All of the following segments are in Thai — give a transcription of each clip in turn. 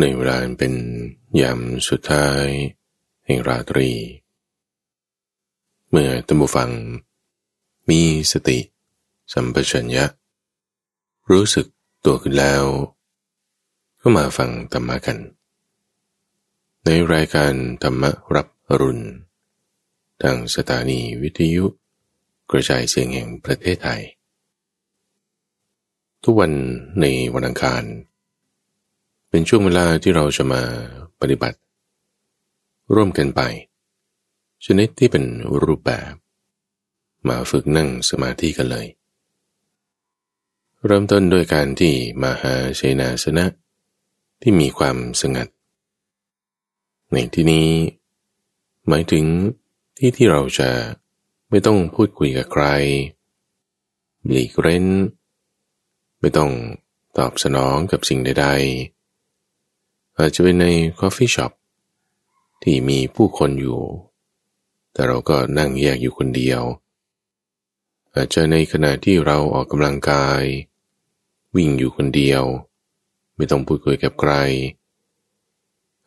ในเวลาเป็นยามสุดท้ายแห่งราตรี เมื่อตัมบูฟัง มีสติ สัมปชัญญะ รู้สึกตัวขึ้นแล้ว ก็มาฟังธรรมะกัน ในรายการธรรมรับรุณทางสถานีวิทยุ กระจายเสียงแห่งประเทศไทย ทุกวันในวันอังคาร เป็นช่วงเวลาที่เราจะมาปฏิบัติ ร่วมกันไป ชนิดที่เป็นรูปแบบ มาฝึกนั่งสมาธิกันเลย เริ่มต้นโดยการที่มาหาเชนาสนะ ที่มีความสงัด ในที่นี้ หมายถึงที่ที่เราจะไม่ต้องพูดคุยกับใครหลีกเร้น ไม่ต้องตอบสนองกับสิ่งใด ๆ อาจจะเป็นในคอฟฟี่ช็อปที่มีผู้คนอยู่ แต่เราก็นั่งแยกอยู่คนเดียว อาจจะในขณะที่เราออกกำลังกาย วิ่งอยู่คนเดียว ไม่ต้องพูดคุยกับใคร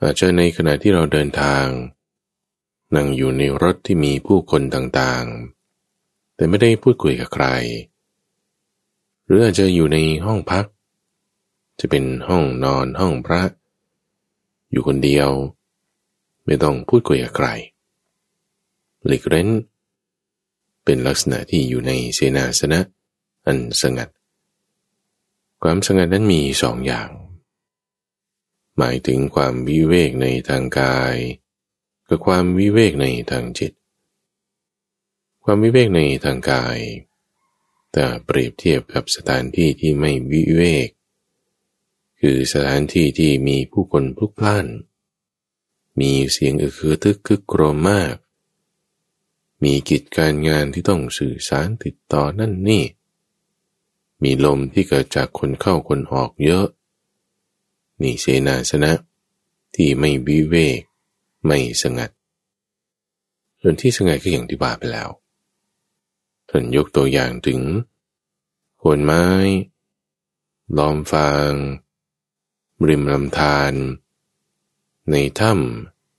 อาจจะในขณะที่เราเดินทาง นั่งอยู่ในรถที่มีผู้คนต่างๆ แต่ไม่ได้พูดคุยกับใคร หรืออาจจะอยู่ในห้องพัก จะเป็นห้องนอนห้องพระ อยู่คนเดียว ไม่ต้องพูดคุยกับใครหลีกเร้น เป็นลักษณะที่อยู่ในเสนาสนะอันสงัด ความสงัดนั้นมีสองอย่าง หมายถึงความวิเวกในทางกาย กับความวิเวกในทางจิต ความวิเวกในทางกายแต่เปรียบเทียบกับสถานที่ที่ไม่วิเวก คือสถานที่ที่มีผู้คนพลุกพล่าน มีเสียงอึคือทึกคึกโครมมาก มีกิจการงานที่ต้องสื่อสารติดต่อนั่นนี่ มีลมที่เกิดจากคนเข้าคนออกเยอะ นี่เสนาสนะ ที่ไม่วิเวก ไม่สงัด ส่วนที่สงัดก็อย่างที่บาไปแล้วท่านยกตัวอย่างถึงโคนไม้ ลอมฟาง ริมลำธารในถ้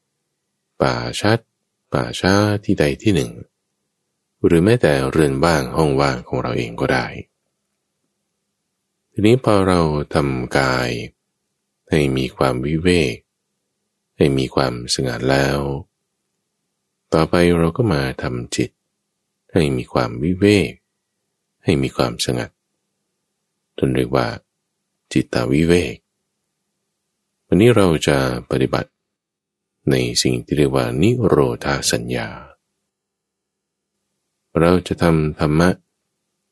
ำป่าชัด ป่าช้าที่ใดที่หนึ่ง หรือแม้แต่เรือนว่างห้องว่างของเราเองก็ได้ ทีนี้พอเราทำกาย ให้มีความวิเวก ให้มีความสงัดแล้ว ต่อไปเราก็มาทำจิต ให้มีความวิเวก ให้มีความสงัดจนเรียกว่า จิตตวิเวก วันนี้เราจะปฏิบัติในสิ่งที่เรียกว่านิโรธาสัญญา เราจะทำธรรมะ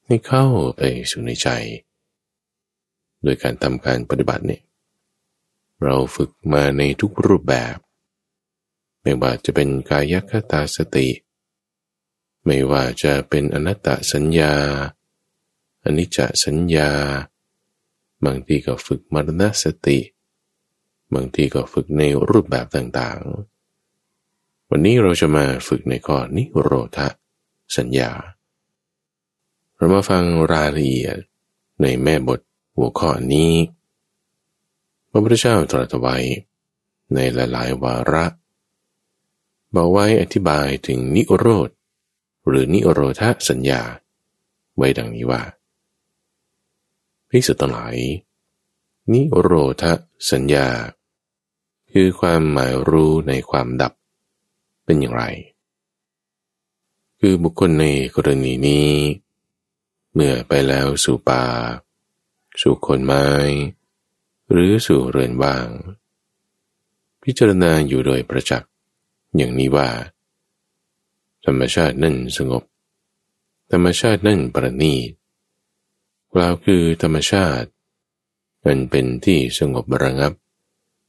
ให้เข้าไปสู่ในใจ โดยการทำการปฏิบัติเนี่ยเราฝึกมาในทุกรูปแบบ ไม่ว่าจะเป็นกายคตาสติ ไม่ว่าจะเป็นอนัตตสัญญาอนิจจสัญญา บางทีก็ฝึกมรณสติ บางทีก็ฝึกในรูปแบบต่างๆ วันนี้เราจะมาฝึกในข้อนิโรธสัญญา เรามาฟังรายละเอียดในแม่บทหัวข้อนี้ พระพุทธเจ้าตรัสไว้ในหลายๆ วาระบอกไว้อธิบายถึงนิโรธ หรือนิโรธสัญญา ไว้ดังนี้ว่าพิสุทั้งหลาย นิโรธสัญญา คือความหมายรู้ในความดับเป็นอย่างไร คือบุคคลในกรณีนี้ เมื่อไปแล้วสู่ป่า สู่คนไม้ หรือสู่เรือนว่าง พิจารณาอยู่โดยประจักษ์อย่างนี้ว่า ธรรมชาตินั่นสงบ ธรรมชาตินั่นประณีตกล่าวคือธรรมชาติ อันเป็นที่สงบระงับ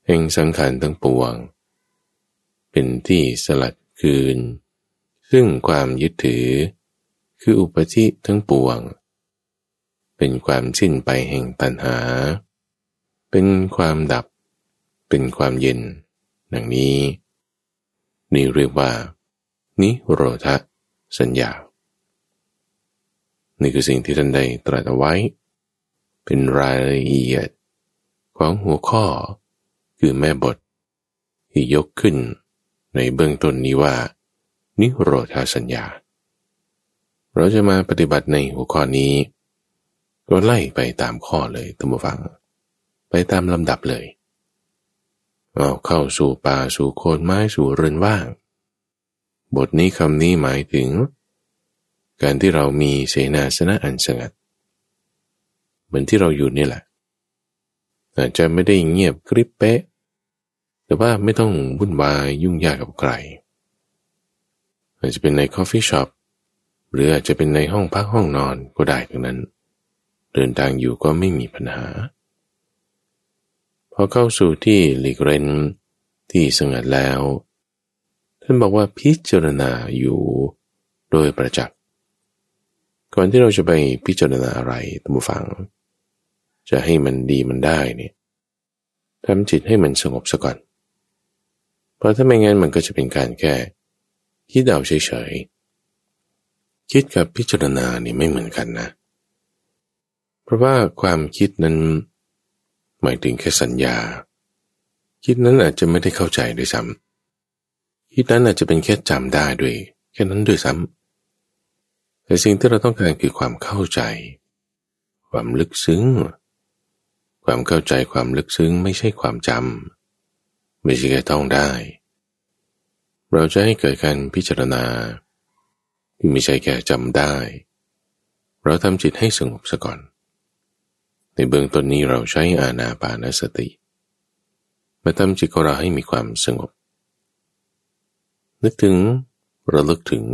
แห่งสังขารทั้งปวง เป็นที่สลัดคืน ซึ่งความยึดถือ คืออุปธิทั้งปวง เป็นความสิ้นไปแห่งตัณหา เป็นความดับ เป็นความเย็น ดังนี้ นี่เรียกว่า นิโรธสัญญา นี่คือสิ่งที่ท่านได้ตรัสเอาไว้ เป็นรายละเอียด ของหัวข้อคือแม่บท ที่ยกขึ้นในเบื้องต้นนี้ว่า นิโรธาสัญญา เราจะมาปฏิบัติในหัวข้อนี้ ก็ไล่ไปตามข้อเลยตัมบฟัง ไปตามลำดับเลยเอาเข้าสู่ป่าสู่โคนไม้สู่เรือนว่าง บทนี้คำนี้หมายถึง การที่เรามีเสนาสนะอันสงัด เหมือนที่เราอยู่นี่แหละ อาจจะไม่ได้เงียบกริบเป๊ะ แต่ว่าไม่ต้องวุ่นวายยุ่งยากกับใคร อาจจะเป็นในคอฟฟี่ช็อปหรืออาจจะเป็นในห้องพักห้องนอนก็ได้ทั้งนั้น เดินทางอยู่ก็ไม่มีปัญหา พอเข้าสู่ที่หลีกเร้นที่สงัดแล้ว ท่านบอกว่าพิจารณาอยู่โดยประจักษ์ก่อนที่เราจะไปพิจารณาอะไรตัมบูฟัง จะให้มันดีมันได้เนี่ยทำจิตให้มันสงบซะก่อน เพราะถ้าไม่งั้นมันก็จะเป็นการแค่คิดเอาเฉยๆ คิดกับพิจารณานี่ไม่เหมือนกันนะ เพราะว่าความคิดนั้น หมายถึงแค่สัญญา คิดนั้นอาจจะไม่ได้เข้าใจด้วยซ้ำคิดนั้นอาจจะเป็นแค่จำได้ด้วย แค่นั้นด้วยซ้ำแต่สิ่งที่เราต้องการคือความเข้าใจ ความลึกซึ้ง ความเข้าใจความลึกซึ้งไม่ใช่ความจำไม่ใช่แค่ต้องได้ เราจะให้เกิดการพิจารณาไม่ใช่แค่จำได้ เราทำจิตให้สงบซะก่อน ในเบื้องต้นนี้เราใช้อาณาปานสติมาทำจิตของเราให้มีความสงบ นึกถึงระลึกถึง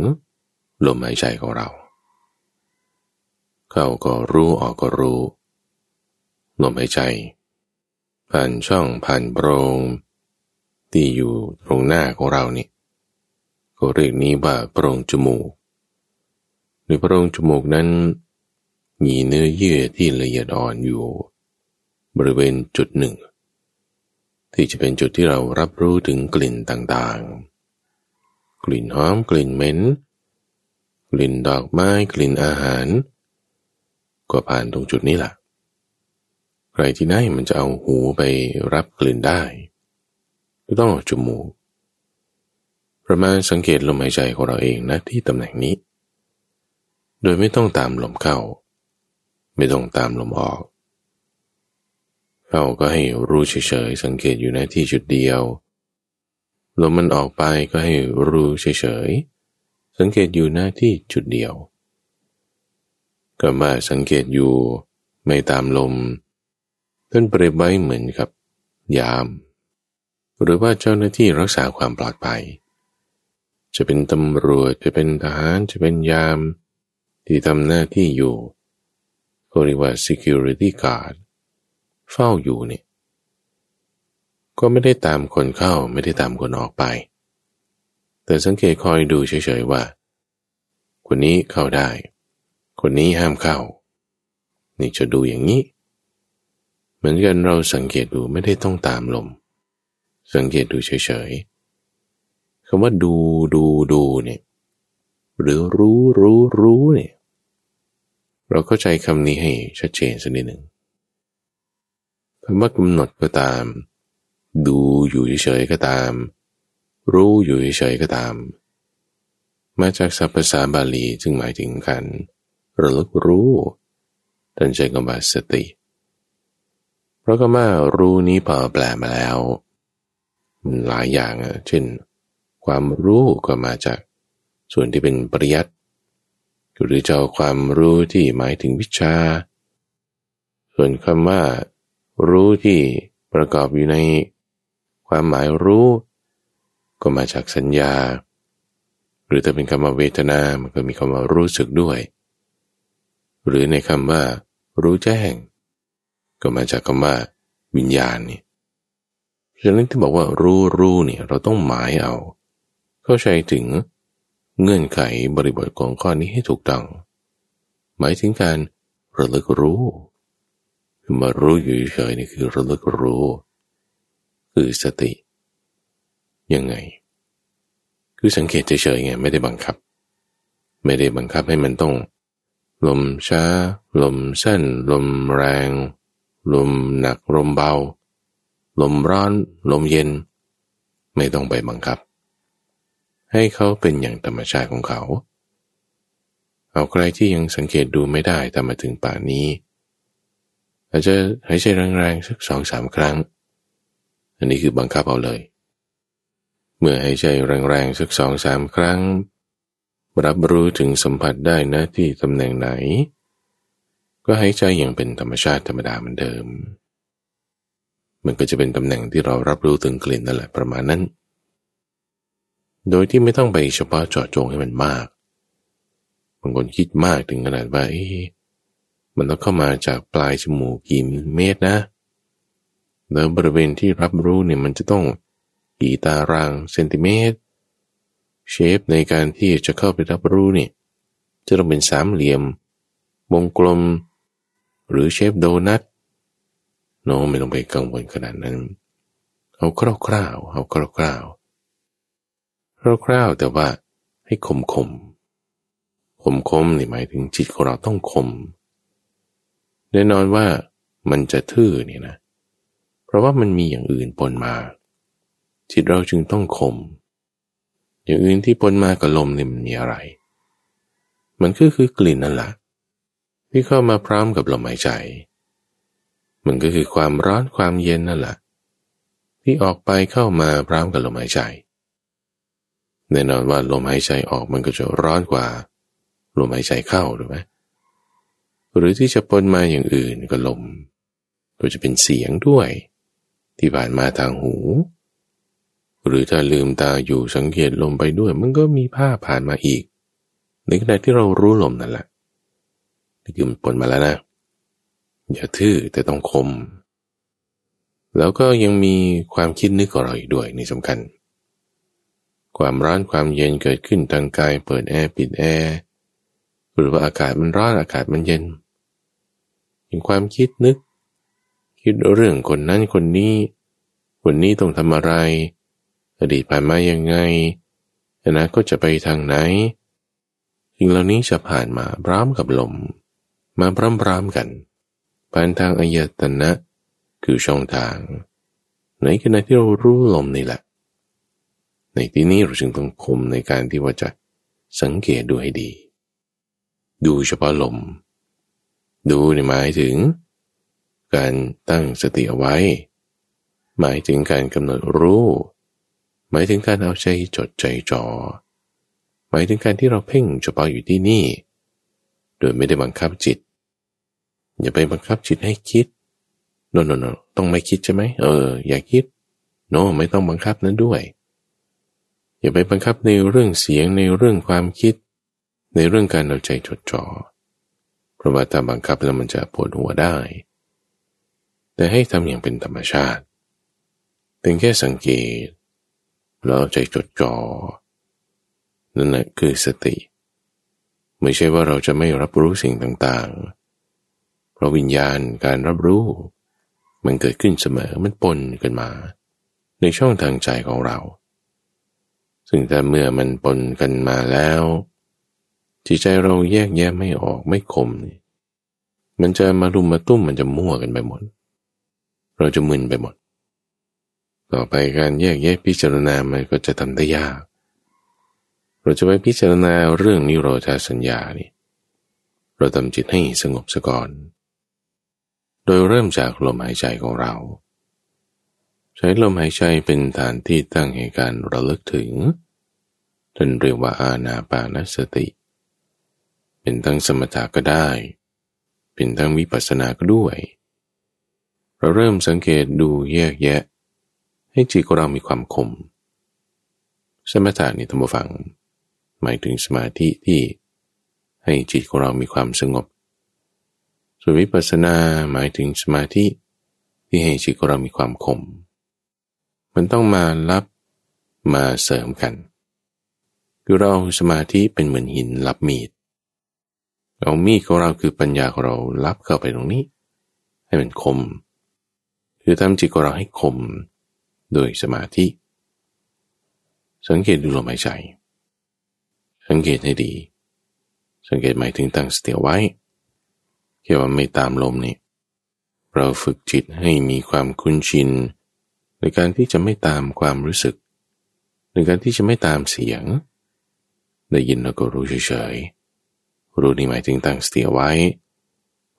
ลมหายใจของเรา เข้าก็รู้ออกก็รู้ ลมหายใจ ผ่านช่องผ่านโปรงที่อยู่ตรงหน้าของเรานี่ก็เรียกนี้ว่าโปรงจมูกในโปรงจมูกนั้น มีเนื้อเยื่อที่ละเอียดอ่อนอยู่ บริเวณจุดหนึ่ง ที่จะเป็นจุดที่เรารับรู้ถึงกลิ่นต่างๆ กลิ่นหอมกลิ่นเหม็นกลิ่นดอกไม้กลิ่นอาหาร ก็ผ่านตรงจุดนี้แหละ ใครที่ไหนมันจะเอาหูไปรับกลิ่นได้ ก็ต้องจมูก ประมาณสังเกตลมหายใจของเราเองนะที่ตำแหน่งนี้ โดยไม่ต้องตามลมเข้า ไม่ต้องตามลมออกเข้าก็ให้รู้เฉยๆสังเกตอยู่ในที่จุดเดียว ลมมันออกไปก็ให้รู้เฉยๆสังเกตอยู่หน้าที่จุดเดียวก็มาสังเกตอยู่ไม่ตามลม ท่านเปรียบไว้เหมือนกับ ยาม หรือว่าเจ้าหน้าที่รักษาความปลอดภัย จะเป็นตำรวจจะเป็นทหารจะเป็นยาม ที่ทำหน้าที่อยู่ก็เรียกว่า security guard เฝ้าอยู่เนี่ยก็ไม่ได้ตามคนเข้าไม่ได้ตามคนออกไป แต่สังเกตคอยดูเฉยๆว่า คนนี้เข้าได้ คนนี้ห้ามเข้า นี่จะดูอย่างนี้ เหมือนกันเราสังเกตดูไม่ได้ต้องตามลม สังเกตดูเฉยๆคำว่าดูดูดูเนี่ยหรือรู้รู้รู้เนี่ยเราเข้าใจคำนี้ให้ชัดเจนสักนิดหนึ่งคำว่ากำหนดก็ตาม ดูอยู่เฉยๆก็ตาม รู้อยู่เฉยๆก็ตาม มาจากศัพท์ภาษาบาลีจึงหมายถึงการระลึกรู้ตันใจกบาสติ เพราะก็มารู้นี้พอแปลมาแล้ว หลายอย่างอะเช่น ความรู้ก็มาจากส่วนที่เป็นปริยัติหรือจะเอาความรู้ที่หมายถึงวิชา ส่วนคำว่า รู้ที่ประกอบอยู่ในความหมายรู้ ก็มาจากสัญญา หรือถ้าเป็นคำว่าเวทนา มันก็มีคำว่ารู้สึกด้วย หรือในคำว่า รู้แจ้ง ก็มาจากคำว่าวิญญาณนี่ฉะนั้นที่บอกว่ารู้รู้เนี่ยเราต้องหมายเอา เข้าใจถึงเงื่อนไขบริบทของข้อนี้ให้ถูกต้อง หมายถึงการระลึกรู้คือมารู้อยู่เฉยนี่คือระลึกรู้ คือสติ ยังไง คือสังเกตเฉยๆไงไม่ได้บังคับ ไม่ได้บังคับให้มันต้อง ลมช้า ลมสั้น ลมแรง ลมหนักลมเบา ลมร้อน ลมเย็น ไม่ต้องไปบังคับ ให้เขาเป็นอย่างธรรมชาติของเขา เอาใครที่ยังสังเกตดูไม่ได้ทำมาถึงป่านนี้ อาจจะหายใจแรงๆสักสองสามครั้ง อันนี้คือบังคับเอาเลย เมื่อหายใจแรงๆสักสองสามครั้ง รับรู้ถึงสัมผัสได้นะที่ตำแหน่งไหน ก็หายใจอย่างเป็นธรรมชาติธรรมดาเหมือนเดิม มันก็จะเป็นตำแหน่งที่เรารับรู้ถึงกลิ่นนั่นแหละประมาณนั้น โดยที่ไม่ต้องไปเฉพาะเจาะจงให้มันมากบางคนคิดมากถึงขนาดว่าเอ๊มันต้องเข้ามาจากปลายจมูกกี่เมตรนะ แล้วบริเวณที่รับรู้เนี่ยมันจะต้องกี่ตารางเซนติเมตร เชฟในการที่จะเข้าไปรับรู้เนี่ยจะต้องเป็นสามเหลี่ยม วงกลม หรือเชฟโดนัทโน้ไม่ต้องไปกังวลขนาดนั้น เอาคร่าวๆเอาคร่าวๆคร่าวๆแต่ว่าให้คมคมคมคมนี่หมายถึงจิตของเราต้องคมแน่นอนว่ามันจะทื่อนี่นะ เพราะว่ามันมีอย่างอื่นปนมา จิตเราจึงต้องคม อย่างอื่นที่ปนมากับลมนี่มันมีอะไร มันก็คือกลิ่นนั่นแหละ ที่เข้ามาพร้อมกับลมหายใจ มันก็คือความร้อนความเย็นนั่นแหละที่ออกไปเข้ามาพร้อมกับลมหายใจแน่นอนว่าลมหายใจออกมันก็จะร้อนกว่า ลมหายใจเข้าถูกไหมหรือที่จะปนมาอย่างอื่นก็ลมก็จะเป็นเสียงด้วย ที่ผ่านมาทางหู หรือถ้าลืมตาอยู่สังเกตลมไปด้วย มันก็มีภาพผ่านมาอีก ในขณะที่เรารู้ลมนั่นแหละ นี่คืมปนมาแล้วนะ อย่าทื่อแต่ต้องคม แล้วก็ยังมีความคิดนึกของเราอีกด้วยนี่สำคัญ ความร้อนความเย็นเกิดขึ้นทางกายเปิดแอร์ปิดแอร์หรือว่าอากาศมันร้อนอากาศมันเย็นมีความคิดนึก คิดเรื่องคนนั้นคนนี้คนนี้ต้องทำอะไร อดีตผ่านมายังไงอนาคตจะไปทางไหนสิ่งเหล่านี้จะผ่านมาพร้อมกับลม มาพร้อมๆกัน ผ่านทางอายตนะ คือช่องทาง ในขณะที่เรารู้ลมนี่แหละ ในที่นี้เราจึงต้องคมในการที่ว่าจะสังเกตดูให้ดี ดูเฉพาะลม ดูในหมายถึง การตั้งสติเอาไว้ หมายถึงการกำหนดรู้ หมายถึงการเอาใจจดใจจ่อหมายถึงการที่เราเพ่งเฉพาะอยู่ที่นี่ โดยไม่ได้บังคับจิต อย่าไปบังคับจิตให้คิดโนโนโนต้องไม่คิดใช่ไหมเออ อย่าคิดโนไม่ต้องบังคับนั้นด้วย อย่าไปบังคับในเรื่องเสียงในเรื่องความคิด ในเรื่องการเอาใจจดจ่อเพราะว่าถ้าบังคับแล้วมันจะปวดหัวได้ แต่ให้ทำอย่างเป็นธรรมชาติเป็นแค่สังเกตแล้วใจจดจ่อนั่นแหละคือสติ ไม่ใช่ว่าเราจะไม่รับรู้สิ่งต่างๆราะวิญญาณการรับรู้ มันเกิดขึ้นเสมอมันปนกันมา ในช่องทางใจของเรา ซึ่งแต่เมื่อมันปนกันมาแล้วจิตใจเราแยกแยะไม่ออกไม่คมนี่มันจะมารุมมาตุ้มมันจะมั่วกันไปหมด เราจะมึนไปหมด ต่อไปการแยกแยะพิจารณามันก็จะทำได้ยาก เราจะไปพิจารณาเรื่องนิโรธาสัญญานี่เราทำจิตให้สงบสะก่อน โดยเริ่มจากลมหายใจของเรา ใช้ลมหายใจเป็นฐานที่ตั้งให้การระลึกถึงจนเรียกว่าอาณาปานสติ เป็นทั้งสมถะก็ได้ เป็นทั้งวิปัสสนาก็ด้วย เราเริ่มสังเกตดูแยกแยะ ให้จิตของเรามีความคมสมถะนี่ธรรมฟัง หมายถึงสมาธิที่ให้จิตของเรามีความสงบ ส่วนวิปัสสนาหมายถึงสมาธิที่ให้จิตของเรามีความคม มันต้องมารับมาเสริมกัน คือเราสมาธิเป็นเหมือนหินรับมีด เอามีดของเราคือปัญญาของเรารับเข้าไปตรงนี้ ให้มันคม คือทำจิตของเราให้คมโดยสมาธิ สังเกตดูลมหายใจ สังเกตให้ดี สังเกตหมายถึงตั้งสติไว้แค่ว่าไม่ตามลมนี่เราฝึกจิตให้มีความคุ้นชิน ในการที่จะไม่ตามความรู้สึก ในการที่จะไม่ตามเสียง ได้ยินแล้วก็รู้เฉยๆรู้นี่หมายถึงตั้งสติไว้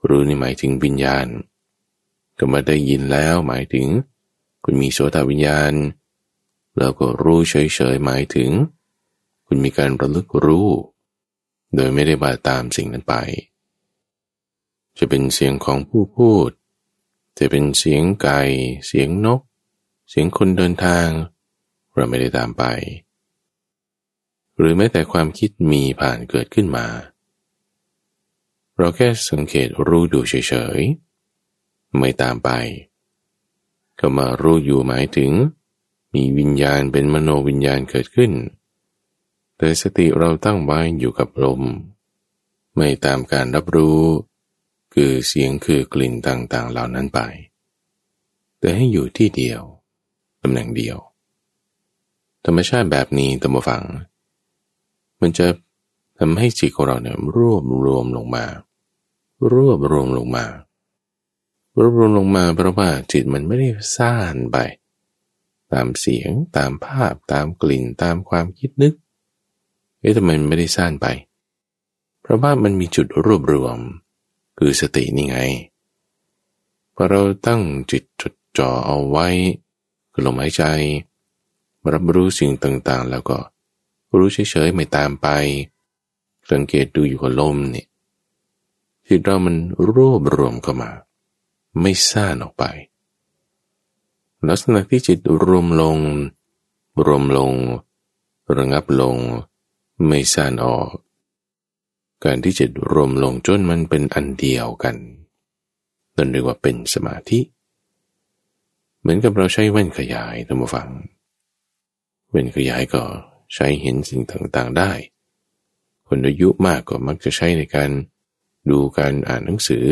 รู้นี่หมายถึงวิญญาณ ก็มาได้ยินแล้วหมายถึง คุณมีโสตวิญญาณแล้วก็รู้เฉยๆหมายถึง คุณมีการระลึกรู้ โดยไม่ได้บาตามสิ่งนั้นไป จะเป็นเสียงของผู้พูด จะเป็นเสียงไก่ เสียงนก เสียงคนเดินทาง เราไม่ได้ตามไป หรือแม้แต่ความคิดมีผ่านเกิดขึ้นมา เราแค่สังเกตรู้ดูเฉยๆ ไม่ตามไป ก็มารู้อยู่หมายถึงมีวิญญาณเป็นมโนวิญญาณเกิดขึ้น แต่สติเราตั้งไว้อยู่กับลม ไม่ตามการรับรู้ คือเสียงคือกลิ่นต่างๆเหล่านั้นไป แต่ให้อยู่ที่เดียวตำแหน่งเดียว ธรรมชาติแบบนี้ตัมฟัง มันจะทำให้จิตของเราเนี่ยรวบรวมลงมา รวบรวมลงมารวบรวมลงมาเพราะว่าจิตมันไม่ได้ซ่านไป ตามเสียงตามภาพตามกลิ่นตามความคิดนึก เอ๊ะทำไมมันไม่ได้ซ่านไป เพราะว่ามันมีจุดรวบรวม คือสตินี่ไง พอเราตั้งจิตจดจ่อเอาไว้คือลมหายใจ รับรู้สิ่งต่างๆ แล้วก็ รู้เฉยๆไม่ตามไป สังเกตดูอยู่กับลมเนี่ยจิตเรามันรวบรวมเข้ามา ไม่ซ่านออกไป ลักษณะที่จิตรวมลง รวมลง ระงับลง ไม่ซ่านออก การที่จิตรวมลงจนมันเป็นอันเดียวกันนั่นเรียกว่าเป็นสมาธิ เหมือนกับเราใช้แว่นขยายท่านผู้ฟัง แว่นขยายก็ใช้เห็นสิ่งต่างๆได้ คนอายุมากก็มักจะใช้ในการดูการอ่านหนังสือ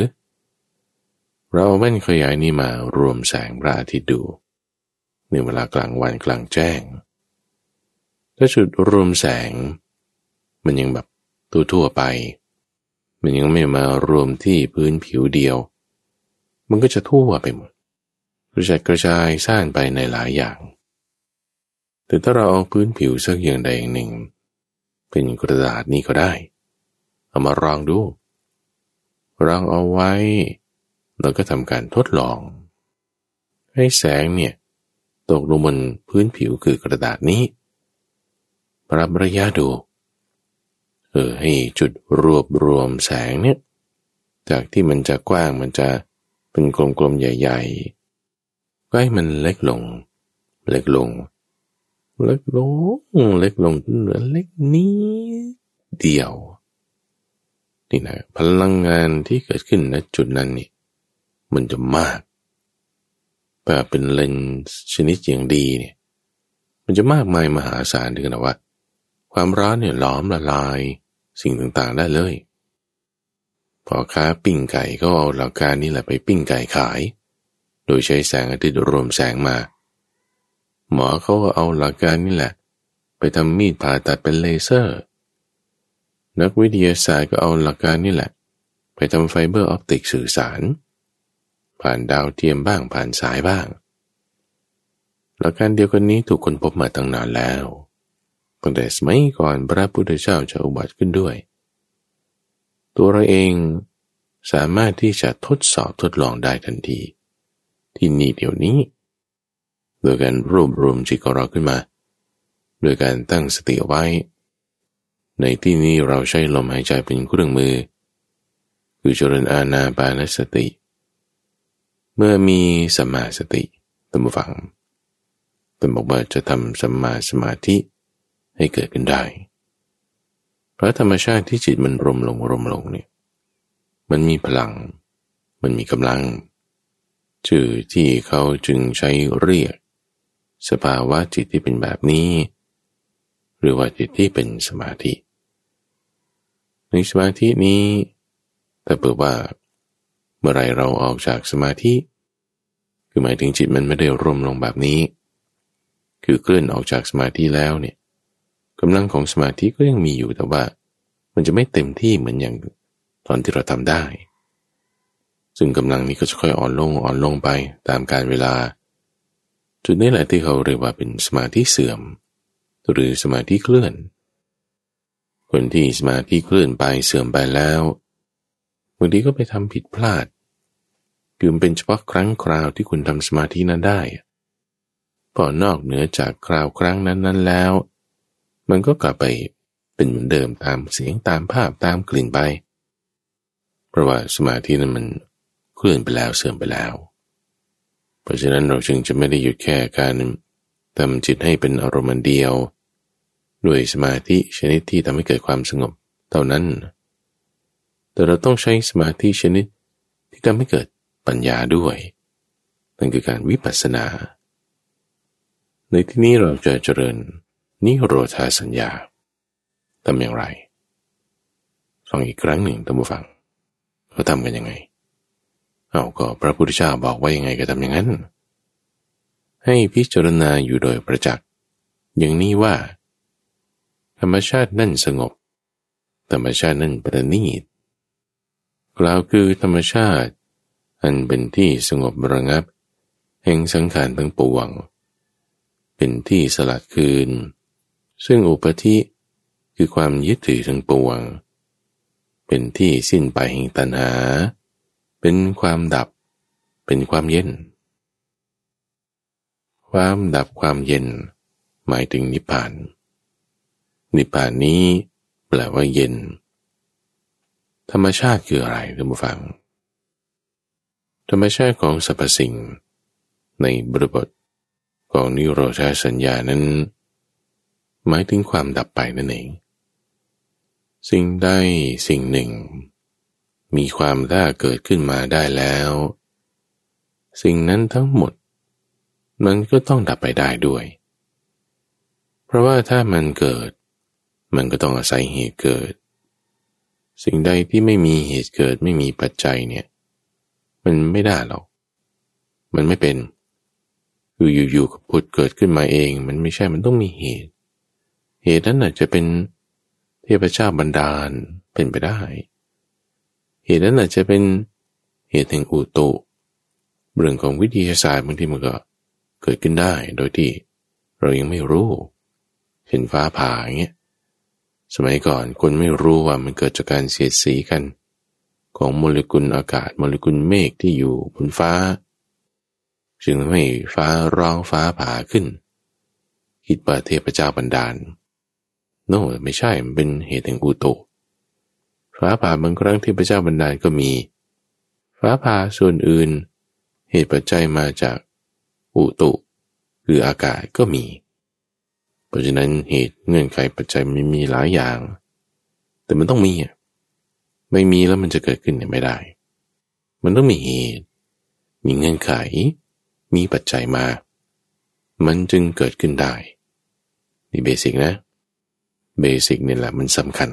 เราเอาแว่นขยายนี้มารวมแสงพระอาทิตย์ดูในเวลากลางวันกลางแจ้งถ้าจุดรวมแสง มันยังแบบตัวทั่วไป มันยังไม่มารวมที่พื้นผิวเดียว มันก็จะทั่วไปหมดกระจายกระจายซ่านไปในหลายอย่าง แต่ถ้าเราเอาพื้นผิวสักอย่างใดอย่างหนึ่ง เป็นกระดาษนี้ก็ได้ เอามารองดูรองเอาไว้ แล้วก็ทำการทดลอง ให้แสงเนี่ยตกลงบนพื้นผิวคือกระดาษนี้ปรับระยะดู เออให้จุดรวบรวมแสงเนี่ยจากที่มันจะกว้างมันจะเป็นกลมๆใหญ่ก็ให้มันเล็กลง เล็กลง เล็กลงเล็กลงเหลือเล็กนี้เดียวนี่นะพลังงานที่เกิดขึ้นณจุดนั้นนี่มันจะมากแบบเป็นเลนชนิดอย่างดีเนี่ยมันจะมากมายมหาศาลถึงนะว่า ความร้อนเนี่ยล้อมละลาย สิ่งต่างๆได้เลย พอค้าปิ้งไก่ก็เอาหลักการนี้แหละไปปิ้งไก่ขาย โดยใช้แสงอาทิตย์รวมแสงมา หมอเขาก็เอาหลักการนี่แหละ ไปทำมีดผ่าตัดเป็นเลเซอร์ นักวิทยาศาสตร์ก็เอาหลักการนี่แหละ ไปทำ fiber optic สื่อสาร ผ่านดาวเทียมบ้างผ่านสายบ้างหลักการเดียวกันนี้ถูกค้นพบมาตั้งนานแล้ว ตั้งแต่สมัยก่อนพระพุทธเจ้าจะอุบัติขึ้นด้วย ตัวเราเองสามารถที่จะทดสอบทดลองได้ทันที ที่นี่เดี๋ยวนี้ โดยการรวบรวมจิตของเราขึ้นมา โดยการตั้งสติไว้ ในที่นี้เราใช้ลมหายใจเป็นเครื่องมือ คือเจริญอาณาปานสติ เมื่อมีสมาสติตั้งฟังตั้งบอกว่าจะทำสมาสมาธิ ให้เกิดขึ้นได้ เพราะธรรมชาติที่จิตมันรมลงรมลงเนี่ย มันมีพลัง มันมีกำลัง ชื่อที่เขาจึงใช้เรียก สภาวะจิตที่เป็นแบบนี้ หรือว่าจิตที่เป็นสมาธิ ในสมาธินี้ถ้าเปิดว่า เมื่อไรเราออกจากสมาธิ คือหมายถึงจิตมันไม่ได้รวมลงแบบนี้ คือเคลื่อนออกจากสมาธิแล้วเนี่ย กำลังของสมาธิก็ยังมีอยู่แต่ว่า มันจะไม่เต็มที่เหมือนอย่างตอนที่เราทำได้ ซึ่งกำลังนี้ก็จะค่อยอ่อนลงอ่อนลงไปตามการเวลา จุดนี้แหละที่เขาเรียกว่าเป็นสมาธิเสื่อม หรือสมาธิเคลื่อน คนที่สมาธิเคลื่อนไปเสื่อมไปแล้วบางทีก็ไปทำผิดพลาดคือมันเป็นเฉพาะครั้งคราวที่คุณทำสมาธินั้นได้พอนอกเหนือจากคราวครั้งนั้นๆแล้ว มันก็กลับไปเป็นเหมือนเดิมตามเสียงตามภาพตามกลิ่นไป เพราะว่าสมาธินั้นมันเคลื่อนไปแล้วเสื่อมไปแล้ว เพราะฉะนั้นเราจึงจะไม่ได้หยุดแค่การทำจิตให้เป็นอารมณ์เดียว ด้วยสมาธิชนิดที่ทำให้เกิดความสงบเท่านั้น แต่เราต้องใช้สมาธิชนิดที่ทำให้เกิดปัญญาด้วยนั่นคือการวิปัสสนา ในที่นี้เราจะเจริญ นิโรธาสัญญาทำอย่างไรฟังอีกครั้งหนึ่งท่านผู้ฟังเขาทำกันยังไง เอาก็พระพุทธเจ้าบอกว่ายังไงก็ทำอย่างนั้น ให้พิจารณาอยู่โดยประจักษ์อย่างนี้ว่า ธรรมชาตินั่นสงบ ธรรมชาตินั่นประณีตกล่าวคือธรรมชาติ อันเป็นที่สงบระงับ แห่งสังขารทั้งปวง เป็นที่สลัดคืน ซึ่งอุปธิคือความยึดถือทั้งปวง เป็นที่สิ้นไปแห่งตัณหา เป็นความดับ เป็นความเย็น ความดับความเย็น หมายถึงนิพพาน นิพพานนี้แปลว่าเย็น ธรรมชาติคืออะไรท่านผู้ฟัง ธรรมชาติของสรรพสิ่ง ในบริบทของนิโรธาสัญญานั้น หมายถึงความดับไปนั่นเอง สิ่งใดสิ่งหนึ่ง มีความถ้าเกิดขึ้นมาได้แล้ว สิ่งนั้นทั้งหมด มันก็ต้องดับไปได้ด้วย เพราะว่าถ้ามันเกิด มันก็ต้องอาศัยเหตุเกิด สิ่งใดที่ไม่มีเหตุเกิดไม่มีปัจจัยเนี่ย มันไม่ได้หรอก มันไม่เป็นคืออยู่ๆกับพุทธเกิดขึ้นมาเอง มันไม่ใช่มันต้องมีเหตุ เหตุนั้นอาจจะเป็นเทพเจ้าบันดาลเป็นไปได้ เหตุนั้นอาจจะเป็นเหตุแห่งอุตุเรื่องของวิทยาศาสตร์บางทีมันก็เกิดขึ้นได้โดยที่เรายังไม่รู้ เห็นฟ้าผ่าอย่างเงี้ยสมัยก่อนคนไม่รู้ว่ามันเกิดจากการเสียดสีกัน ของโมเลกุลอากาศโมเลกุลเมฆที่อยู่บนฟ้า จึงทำให้ฟ้าร้องฟ้าผ่าขึ้น คิดว่าเทพเจ้าบันดาล โน่ไม่ใช่มันเป็นเหตุแห่งอุตุฟ้าผ่าบางครั้งเทพระเจ้าบันดาลก็มี ฟ้าผ่าส่วนอื่น เหตุปัจจัยมาจากอุตุคืออากาศก็มี เพราะฉะนั้นเหตุเงื่อนไขปัจจัยมันมีหลายอย่าง แต่มันต้องมีอะไม่มีแล้วมันจะเกิดขึ้นไม่ได้ มันต้องมีเหตุ มีเงื่อนไข มีปัจจัยมา มันจึงเกิดขึ้นได้ นี่เบสิกนะ เบสิกนี่แหละมันสำคัญ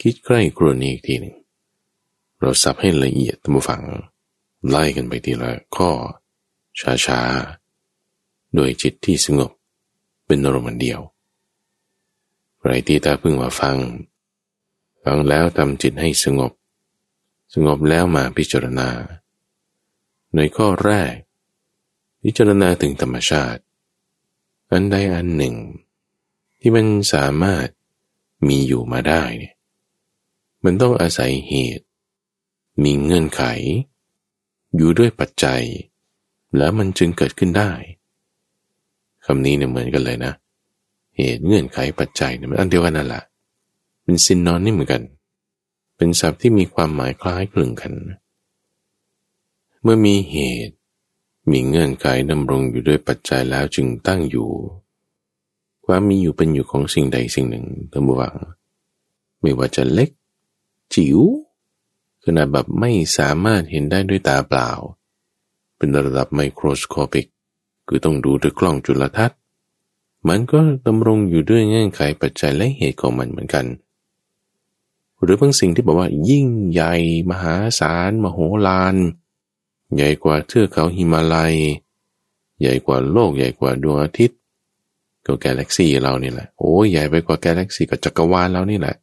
คิดใกล้ครวนี้อีกทีหนึ่ง เราสับให้ละเอียดตั้งฝัง ไล่กันไปทีละข้อ ช้าๆ โดยจิตที่สงบ เป็นอารมณ์เดียว ไรที่ตาพึ่งว่าฟัง ฟังแล้วทำจิตให้สงบ สงบแล้วมาพิจารณา ในข้อแรก พิจารณาถึงธรรมชาติ อันใดอันหนึ่ง ที่มันสามารถมีอยู่มาได้เนี่ยมันต้องอาศัยเหตุ มีเงื่อนไข อยู่ด้วยปัจจัย แล้วมันจึงเกิดขึ้นได้คำนี้เนี่ยเหมือนกันเลยนะ เหตุเงื่อนไขปัจจัยเนี่ยมันอันเดียวกันนั่นแหละเป็นซินนอนนี่เหมือนกัน เป็นศัพท์ที่มีความหมายคล้ายคลึงกัน เมื่อมีเหตุ มีเงื่อนไขดำรงอยู่ด้วยปัจจัยแล้วจึงตั้งอยู่ ความมีอยู่เป็นอยู่ของสิ่งใดสิ่งหนึ่งตั้งบวังไม่ว่าจะเล็ก จิ๋วขนาดแบบไม่สามารถเห็นได้ด้วยตาเปล่า เป็นระดับไมโครสโคปิก คือต้องดูด้วยกล้องจุลทรรศน์ มันก็ดำรงอยู่ด้วยเงื่อนไขปัจจัยและเหตุของมันเหมือนกัน หรือบางสิ่งที่บอกว่ายิ่งใหญ่มหาศาลมโหฬารใหญ่กว่าเทือกเขาหิมาลัย ใหญ่กว่าโลกใหญ่กว่าดวงอาทิตย์ ก็กาแล็กซี่เรานี่แหละ โอ้ใหญ่ไปกว่ากาแล็กซี่กับจักรวาลเรานี่แหละ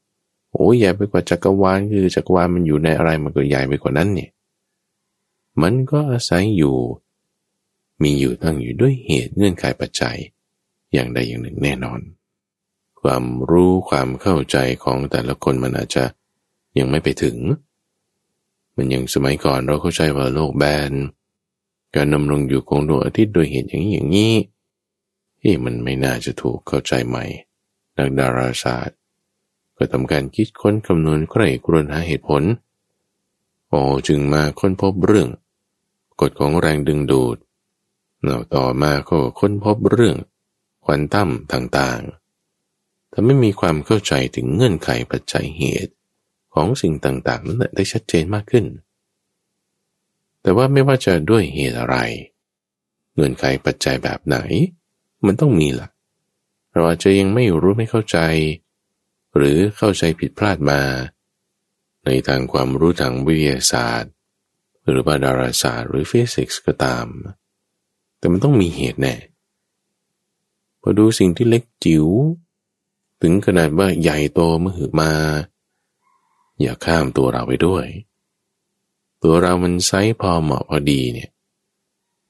โอ้ใหญ่ไปกว่าจักรวาลคือจักรวาลมันอยู่ในอะไรมันก็ใหญ่ไปกว่านั้นเนี่ย มันก็อาศัยอยู่ มีอยู่ตั้งอยู่ด้วยเหตุเงื่อนไขปัจจัย อย่างใดอย่างหนึ่งแน่นอน ความรู้ความเข้าใจของแต่ละคนมันอาจจะยังไม่ไปถึง มันยังสมัยก่อนเราเข้าใจว่าโลกแบน การดำรงอยู่ของดวงอาทิตย์โดยเหตุอย่างนี้อย่างนี้ ที่มันไม่น่าจะถูกเข้าใจใหม่ นักดาราศาสตร์ ก็ทำการคิดค้นคำนวณใคร่ครวญหาเหตุผล โอ้จึงมาค้นพบเรื่อง กฎของแรงดึงดูดเราต่อมาก็ค้นพบเรื่องควันตั้มต่างๆทำให้มีความเข้าใจถึงเงื่อนไขปัจจัยเหตุของสิ่งต่างๆ นั้นได้ชัดเจนมากขึ้น แต่ว่าไม่ว่าจะด้วยเหตุอะไร เงื่อนไขปัจจัยแบบไหน มันต้องมีละ่ะ เราอาจจะยังไม่รู้ไม่เข้าใจ หรือเข้าใจผิดพลาดมา ในทางความรู้ทางวิทยาศาสตร์ หรือว่าดาราศาสตร์หรือฟิสิกส์ก็ตาม แต่มันต้องมีเหตุแน่พอดูสิ่งที่เล็กจิ๋วถึงขนาดว่าใหญ่โตมหึมา อย่าข้ามตัวเราไปด้วย ตัวเรามันไซส์พอเหมาะพอดีเนี่ย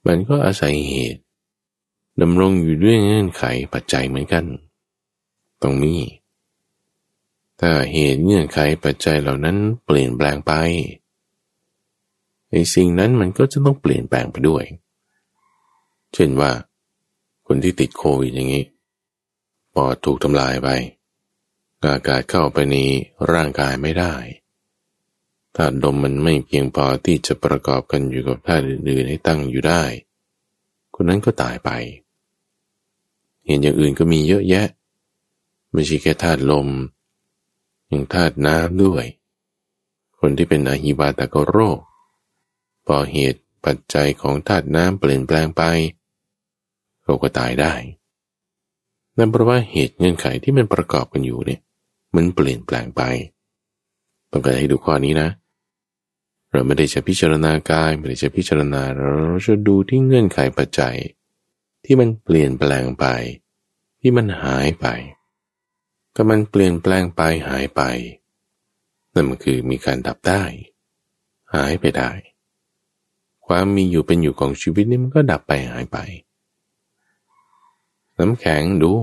มันก็อาศัยเหตุ ดำรงอยู่ด้วยเงื่อนไขปัจจัยเหมือนกัน ตรงนี้ ถ้าเหตุเงื่อนไขปัจจัยเหล่านั้นเปลี่ยนแปลงไปไอ้สิ่งนั้นมันก็จะต้องเปลี่ยนแปลงไปด้วย เช่นว่า คนที่ติดโควิดอย่างนี้ ปอดถูกทำลายไป อากาศเข้าไปในร่างกายไม่ได้ธาตุลมมันไม่เพียงพอที่จะประกอบกันอยู่กับธาตุอื่นๆให้ตั้งอยู่ได้ คนนั้นก็ตายไป เห็นอย่างอื่นก็มีเยอะแยะ ไม่ใช่แค่ธาตุลมยังธาตุน้ำด้วย คนที่เป็นอาหิวาตกโรค พอเหตุปัจจัยของธาตุน้ำเปลี่ยนแปลงไปเราก็ตายได้นั่นเพราะว่าเหตุเงื่อนไขที่มันประกอบกันอยู่เนี่ยมันเปลี่ยนแปลงไปต้องการให้ดูข้อนี้นะ เราไม่ได้จะพิจารณากายไม่ได้จะพิจารณาเราจะดูที่เงื่อนไขปัจจัย ที่มันเปลี่ยนแปลงไป ที่มันหายไปถ้ามันเปลี่ยนแปลงไปหายไป นั่นมันคือมีการดับได้ หายไปได้ ความมีอยู่เป็นอยู่ของชีวิตนี่มันก็ดับไปหายไป น้ำแข็งดู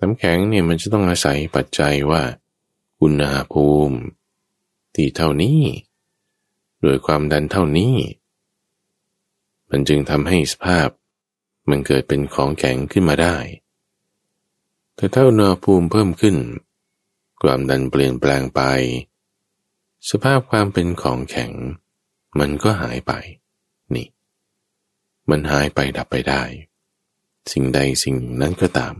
น้ำแข็งเนี่ยมันจะต้องอาศัยปัจจัยว่า อุณหภูมิ ที่เท่านี้ โดยความดันเท่านี้มันจึงทำให้สภาพ มันเกิดเป็นของแข็งขึ้นมาได้ แต่ถ้าอุณหภูมิเพิ่มขึ้น ความดันเปลี่ยนแปลงไป สภาพความเป็นของแข็ง มันก็หายไป นี่ มันหายไปดับไปได้ สิ่งใดสิ่งนั้นก็ตาม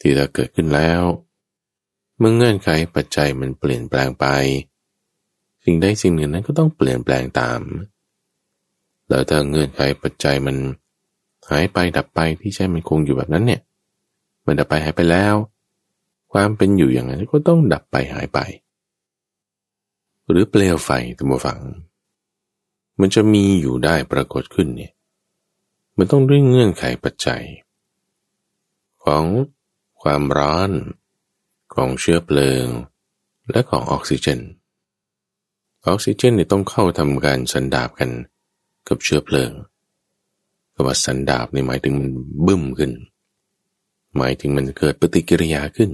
ที่เราเกิดขึ้นแล้วเมื่อเงื่อนไขปัจจัยมันเปลี่ยนแปลงไป สิ่งใดสิ่งหนึ่งนั้นก็ต้องเปลี่ยนแปลงตาม แล้วถ้าเงื่อนไขปัจจัยมัน หายไปดับไปที่ใช่มันคงอยู่แบบนั้นเนี่ย มันดับไปหายไปแล้ว ความเป็นอยู่อย่างนั้นก็ต้องดับไปหายไป หรือเปลวไฟตัวฝัง มันจะมีอยู่ได้ปรากฏขึ้นเนี่ย มันต้องด้วยเงื่อนไขปัจจัย ของความร้อน ของเชื้อเพลิง และของออกซิเจน ออกซิเจนเนี่ยต้องเข้าทำการสันดาบกันกับเชื้อเพลิง คำว่าสันดาบในหมายถึงมันบึ้มขึ้น หมายถึงมันเกิดปฏิกิริยาขึ้น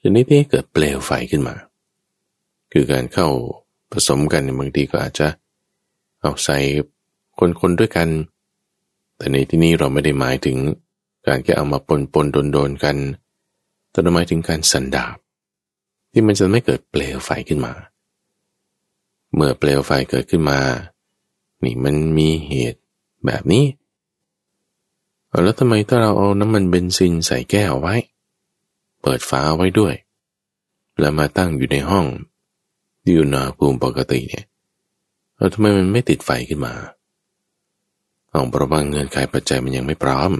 ชนิดที่เกิดเปลวไฟขึ้นมา คือการเข้าผสมกันบางทีก็อาจจะเอาใส่คนๆด้วยกัน แต่ในที่นี้เราไม่ได้หมายถึงการแค่เอามาปนปนโดนโดนกัน แต่หมายถึงการสันดาบ ที่มันจะไม่เกิดเปลวไฟขึ้นมา เมื่อเปลวไฟเกิดขึ้นมา นี่มันมีเหตุ แบบนี้ แล้วทำไมถ้าเราเอาน้ำมันเบนซินใส่แก้วไว้ เปิดฝาไว้ด้วย แล้วมาตั้งอยู่ในห้องที่อุณหภูมิปกติเนี่ยเราทำไมมันไม่ติดไฟขึ้นมาเอาเพราะว่าเงื่อนไขปัจจัยมันยังไม่พร้อม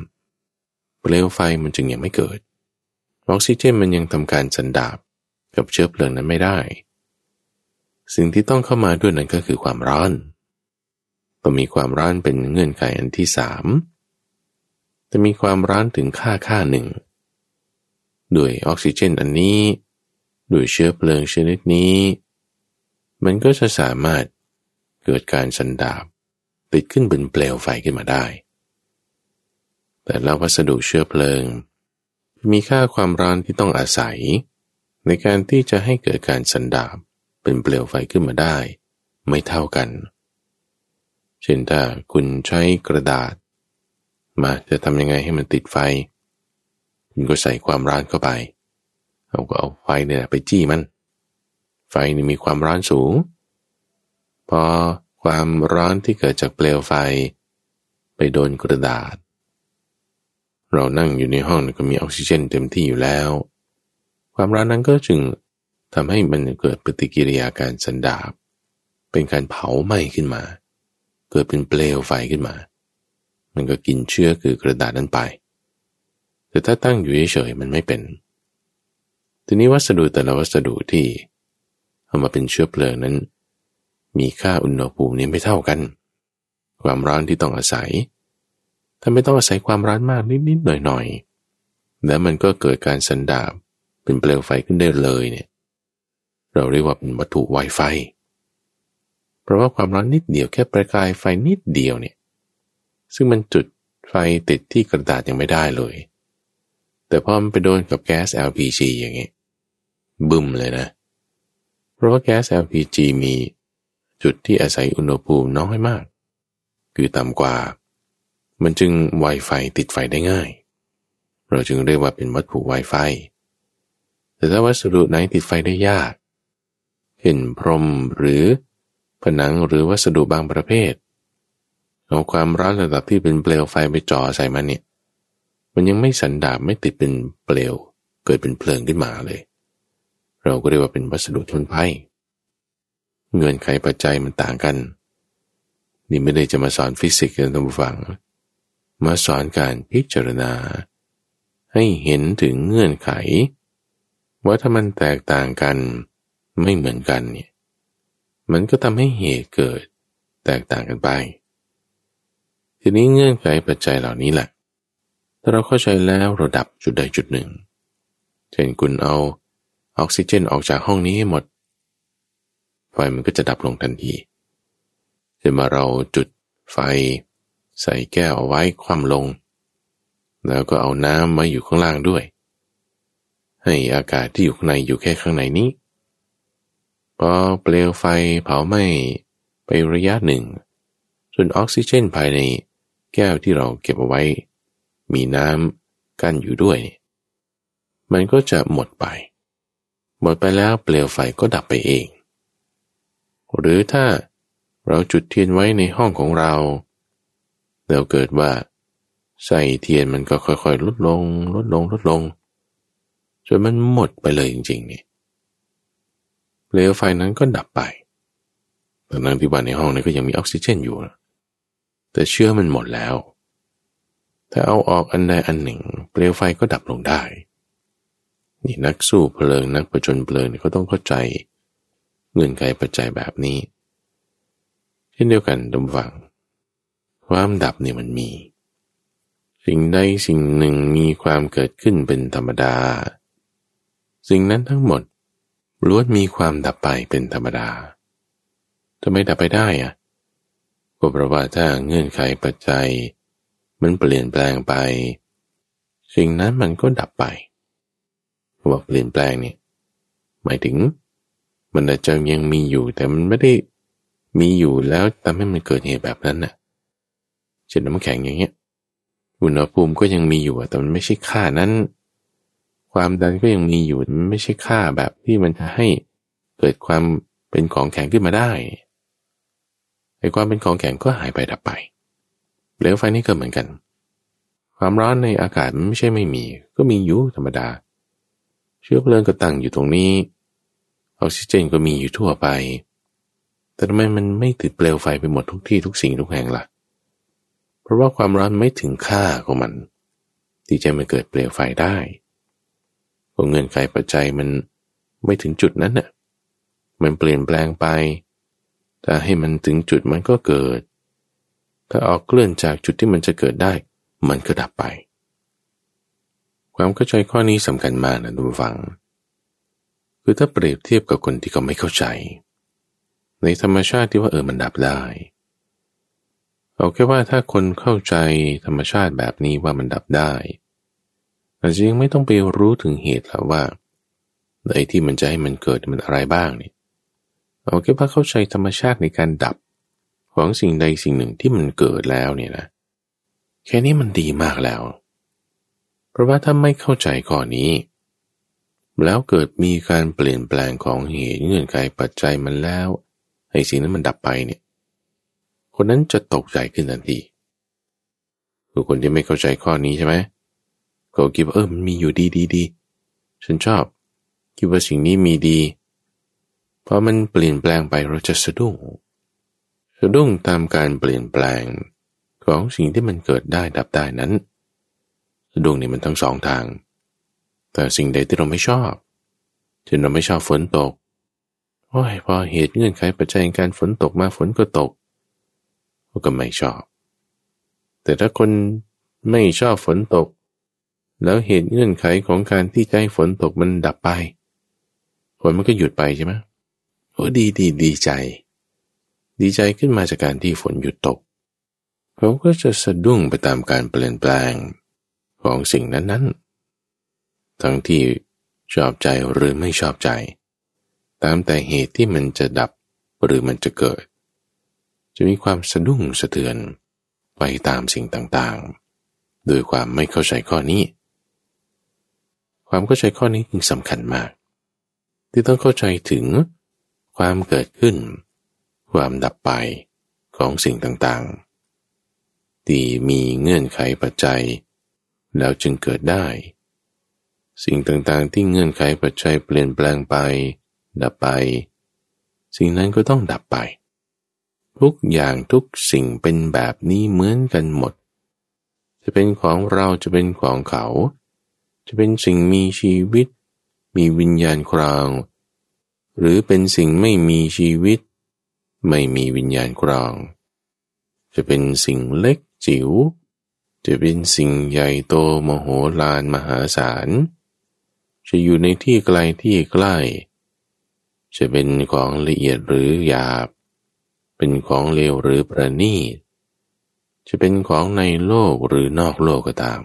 เปลวไฟมันจึงยังไม่เกิด ออกซิเจนมันยังทำการสันดาบกับเชื้อเพลิงนั้นไม่ได้ สิ่งที่ต้องเข้ามาด้วยนั้นก็คือความร้อน ต้องมีความร้อนเป็นเงื่อนไขอันที่สามจะมีความร้อนถึงค่าค่าหนึ่ง ด้วยออกซิเจนอันนี้ ด้วยเชื้อเพลิงชนิดนี้ มันก็จะสามารถเกิดการสันดาบติดขึ้นเป็นเปลวไฟขึ้นมาได้ แต่ละวัสดุเชื้อเพลิง มีค่าความร้อนที่ต้องอาศัย ในการที่จะให้เกิดการสันดาบเป็นเปลวไฟขึ้นมาได้ ไม่เท่ากัน เช่นถ้าคุณใช้กระดาษ มาจะทำยังไงให้มันติดไฟ คุณก็ใส่ความร้อนเข้าไปเราก็เอาไฟเนี่ยไปจี้มัน ไฟนี่มีความร้อนสูง พอความร้อนที่เกิดจากเปลวไฟ ไปโดนกระดาษ เรานั่งอยู่ในห้องก็มีออกซิเจนเต็มที่อยู่แล้ว ความร้อนนั้นก็จึงทำให้มันเกิดปฏิกิริยาการสันดาบ เป็นการเผาไหม้ขึ้นมา เกิดเป็นเปลวไฟขึ้นมา มันก็กินเชื้อคือกระดาษนั้นไป แต่ถ้าตั้งอยู่เฉยๆมันไม่เป็น ทีนี้วัสดุแต่ละวัสดุที่เอามาเป็นเชื้อเพลิงนั้น มีค่าอุณหภูมินี้ไม่เท่ากัน ความร้อนที่ต้องอาศัย ถ้าไม่ต้องอาศัยความร้อนมากนิดๆหน่อยๆ แล้วมันก็เกิดการสันดาบเป็นเปลวไฟขึ้นได้เลยเนี่ย เราเรียกว่าเป็นวัตถุไวไฟ ราะว่าความร้อนนิดเดียวแค่ประกายไฟนิดเดียวเนี่ย ซึ่งมันจุดไฟติดที่กระดาษยังไม่ได้เลย แต่พอมันไปโดนกับแก๊ส LPG อย่างนี้ยบึ้มเลยนะ เพราะว่าแก๊ส LPG มีจุดที่อาศัยอุณหภูมิน้อยมาก คือต่ำกว่า มันจึงไวไฟติดไฟได้ง่าย เราจึงเรียกว่าเป็นวัตถุไวไฟ แต่ถ้าวัสดุไหนติดไฟได้ยากเห็นพรมหรือ ผนังหรือวัสดุบางประเภท เอาความร้อนระดับที่เป็นเปลวไฟไปจ่อใส่มันเนี่ย มันยังไม่สันดาบไม่ติดเป็นเปลว เกิดเป็นเพลิงขึ้นมาเลย เราก็เรียกว่าเป็นวัสดุทนภัยเงื่อนไขปัจจัยมันต่างกัน นี่ไม่ได้จะมาสอนฟิสิกส์กันท่านผู้ฟัง มาสอนการพิจารณา ให้เห็นถึงเงื่อนไข ว่าถ้ามันแตกต่างกันไม่เหมือนกันเนี่ย มันก็ทำให้เหตุเกิดแตกต่างกันไป ทีนี้เงื่อนไขปัจจัยเหล่านี้แหละ ถ้าเราเข้าใจแล้วเราดับจุดใดจุดหนึ่ง เช่นคุณเอาออกซิเจนออกจากห้องนี้ให้หมด ไฟมันก็จะดับลงทันทีจะมาเราจุดไฟ ใส่แก้วเอาไว้คว่ำลง แล้วก็เอาน้ำมาอยู่ข้างล่างด้วย ให้อากาศที่อยู่ข้างในอยู่แค่ข้างในนี้ พอเปลวไฟเผาไหม้ไประยะหนึ่ง ส่วนออกซิเจนภายในแก้วที่เราเก็บเอาไว้ มีน้ำกั้นอยู่ด้วย มันก็จะหมดไป หมดไปแล้วเปลวไฟก็ดับไปเอง หรือถ้าเราจุดเทียนไว้ในห้องของเราแล้วเกิดว่า ใส่เทียนมันก็ค่อยๆ ลดลง ลดลงลดลงจนมันหมดไปเลยจริงๆเนี่ย เปลวไฟนั้นก็ดับไปแต่นั้นที่บ้าในห้องนี้ก็ยังมีออกซิเจนอยู่ แต่เชื้อมันหมดแล้ว ถ้าเอาออกอันใดอันหนึ่ง เปลวไฟก็ดับลงได้ นี่นักสู้เพลิงนักประจนเพลิงเขาต้องเข้าใจเงื่อนไขปัจจัยแบบนี้ เช่นเดียวกันดมฟัง ความดับนี่มันมี สิ่งใดสิ่งหนึ่งมีความเกิดขึ้นเป็นธรรมดา สิ่งนั้นทั้งหมด ล้วนมีความดับไปเป็นธรรมดาทำไมดับไปได้อะก็เพราะว่าถ้าเงื่อนไขปัจจัย มันเปลี่ยนแปลงไป สิ่งนั้นมันก็ดับไปว่าเปลี่ยนแปลงเนี่ยหมายถึง มันอาจจะยังมีอยู่แต่มันไม่ได้มีอยู่แล้วทำให้มันเกิดเหตุแบบนั้นน่ะเช่นน้ำแข็งอย่างเงี้ยอุณหภูมิก็ยังมีอยู่แต่มันไม่ใช่ค่านั้น ความดันก็ยังมีอยู่มันไม่ใช่ค่าแบบที่มันจะให้เกิดความเป็นของแข็งขึ้นมาได้ไอ้ความเป็นของแข็งก็หายไปดับไปเปลวไฟนี่ก็เหมือนกัน ความร้อนในอากาศไม่ใช่ไม่มี ก็มีอยู่ธรรมดา เชื้อเพลิงก็ตั้งอยู่ตรงนี้ออกซิเจนก็มีอยู่ทั่วไป แต่ทำไมมันไม่ติดเปลวไฟไปหมดทุกที่ทุกสิ่งทุกแห่งละ่ะ เพราะว่าความร้อนไม่ถึงค่าของมัน ที่จะมาเกิดเปลวไฟได้ ก็เงื่อนไขปัจจัยมันไม่ถึงจุดนั้นน่ะ มันเปลี่ยนแปลงไปถ้าให้มันถึงจุดมันก็เกิด ถ้าออกเคลื่อนจากจุดที่มันจะเกิดได้ มันก็ดับไป ความเข้าใจข้อนี้สำคัญมากนะทุกฝัง คือถ้าเปรียบเทียบกับคนที่เขาไม่เข้าใจ ในธรรมชาติที่ว่าเออมันดับได้เอาแค่ว่าถ้าคนเข้าใจธรรมชาติแบบนี้ว่ามันดับได้ อาจจะยังไม่ต้องไปรู้ถึงเหตุแล้วว่าไอ้ที่มันจะให้มันเกิดมันอะไรบ้างเนี่ยเอาแค่ว่าเข้าใจธรรมชาติในการดับของสิ่งใดสิ่งหนึ่งที่มันเกิดแล้วเนี่ยนะแค่นี้มันดีมากแล้ว เพราะว่าถ้าไม่เข้าใจข้อนี้ แล้วเกิดมีการเปลี่ยนแปลงของเหตุเงื่อนไขปัจจัยมันแล้วไอ้สิ่งนั้นมันดับไปเนี่ย คนนั้นจะตกใจขึ้นทันทีคือคนที่ไม่เข้าใจข้อนี้ใช่ไหม ก็คิดว่าเออมันมีอยู่ดีดีดีฉันชอบคิดว่าสิ่งนี้มีดีพอมันเปลี่ยนแปลงไปเราจะสะดุ้งสะดุ้งตามการเปลี่ยนแปลงของสิ่งที่มันเกิดได้ดับได้นั้นสะดุ้งนี่มันทั้งสองทาง แต่สิ่งใดที่เราไม่ชอบเช่นเราไม่ชอบฝนตกโอ้ยพอเหตุเงื่อนไขปัจจัยการฝนตกมาฝนก็ตกก็ไม่ชอบ แต่ถ้าคนไม่ชอบฝนตก แล้วเหตุเงื่อนไขของการที่ใจฝนตกมันดับไป ฝนมันก็หยุดไปใช่ไหมโอ้ดีดีดีใจ ดีใจขึ้นมาจากการที่ฝนหยุดตก เขาก็จะสะดุ้งไปตามการเปลี่ยนแปลงของสิ่งนั้นๆ ทั้งที่ชอบใจหรือไม่ชอบใจ ตามแต่เหตุที่มันจะดับหรือมันจะเกิด จะมีความสะดุ้งสะเทือนไปตามสิ่งต่างๆ โดยความไม่เข้าใจข้อนี้ ความเข้าใจข้อนี้จึงสำคัญมาก ที่ต้องเข้าใจถึงความเกิดขึ้น ความดับไปของสิ่งต่างๆ ที่มีเงื่อนไขปัจจัย แล้วจึงเกิดได้ สิ่งต่างๆ ที่เงื่อนไขปัจจัยเปลี่ยนแปลงไป ดับไป สิ่งนั้นก็ต้องดับไป ทุกอย่างทุกสิ่งเป็นแบบนี้เหมือนกันหมด จะเป็นของเราจะเป็นของเขา จะเป็นสิ่งมีชีวิต มีวิญญาณคราง หรือเป็นสิ่งไม่มีชีวิต ไม่มีวิญญาณครองจะเป็นสิ่งเล็กจิ๋ว จะเป็นสิ่งใหญ่โตมโหฬารมหาศาล จะอยู่ในที่ไกลที่ใกล้ จะเป็นของละเอียดหรือหยาบ เป็นของเลวหรือประณีต จะเป็นของในโลกหรือนอกโลกก็ตาม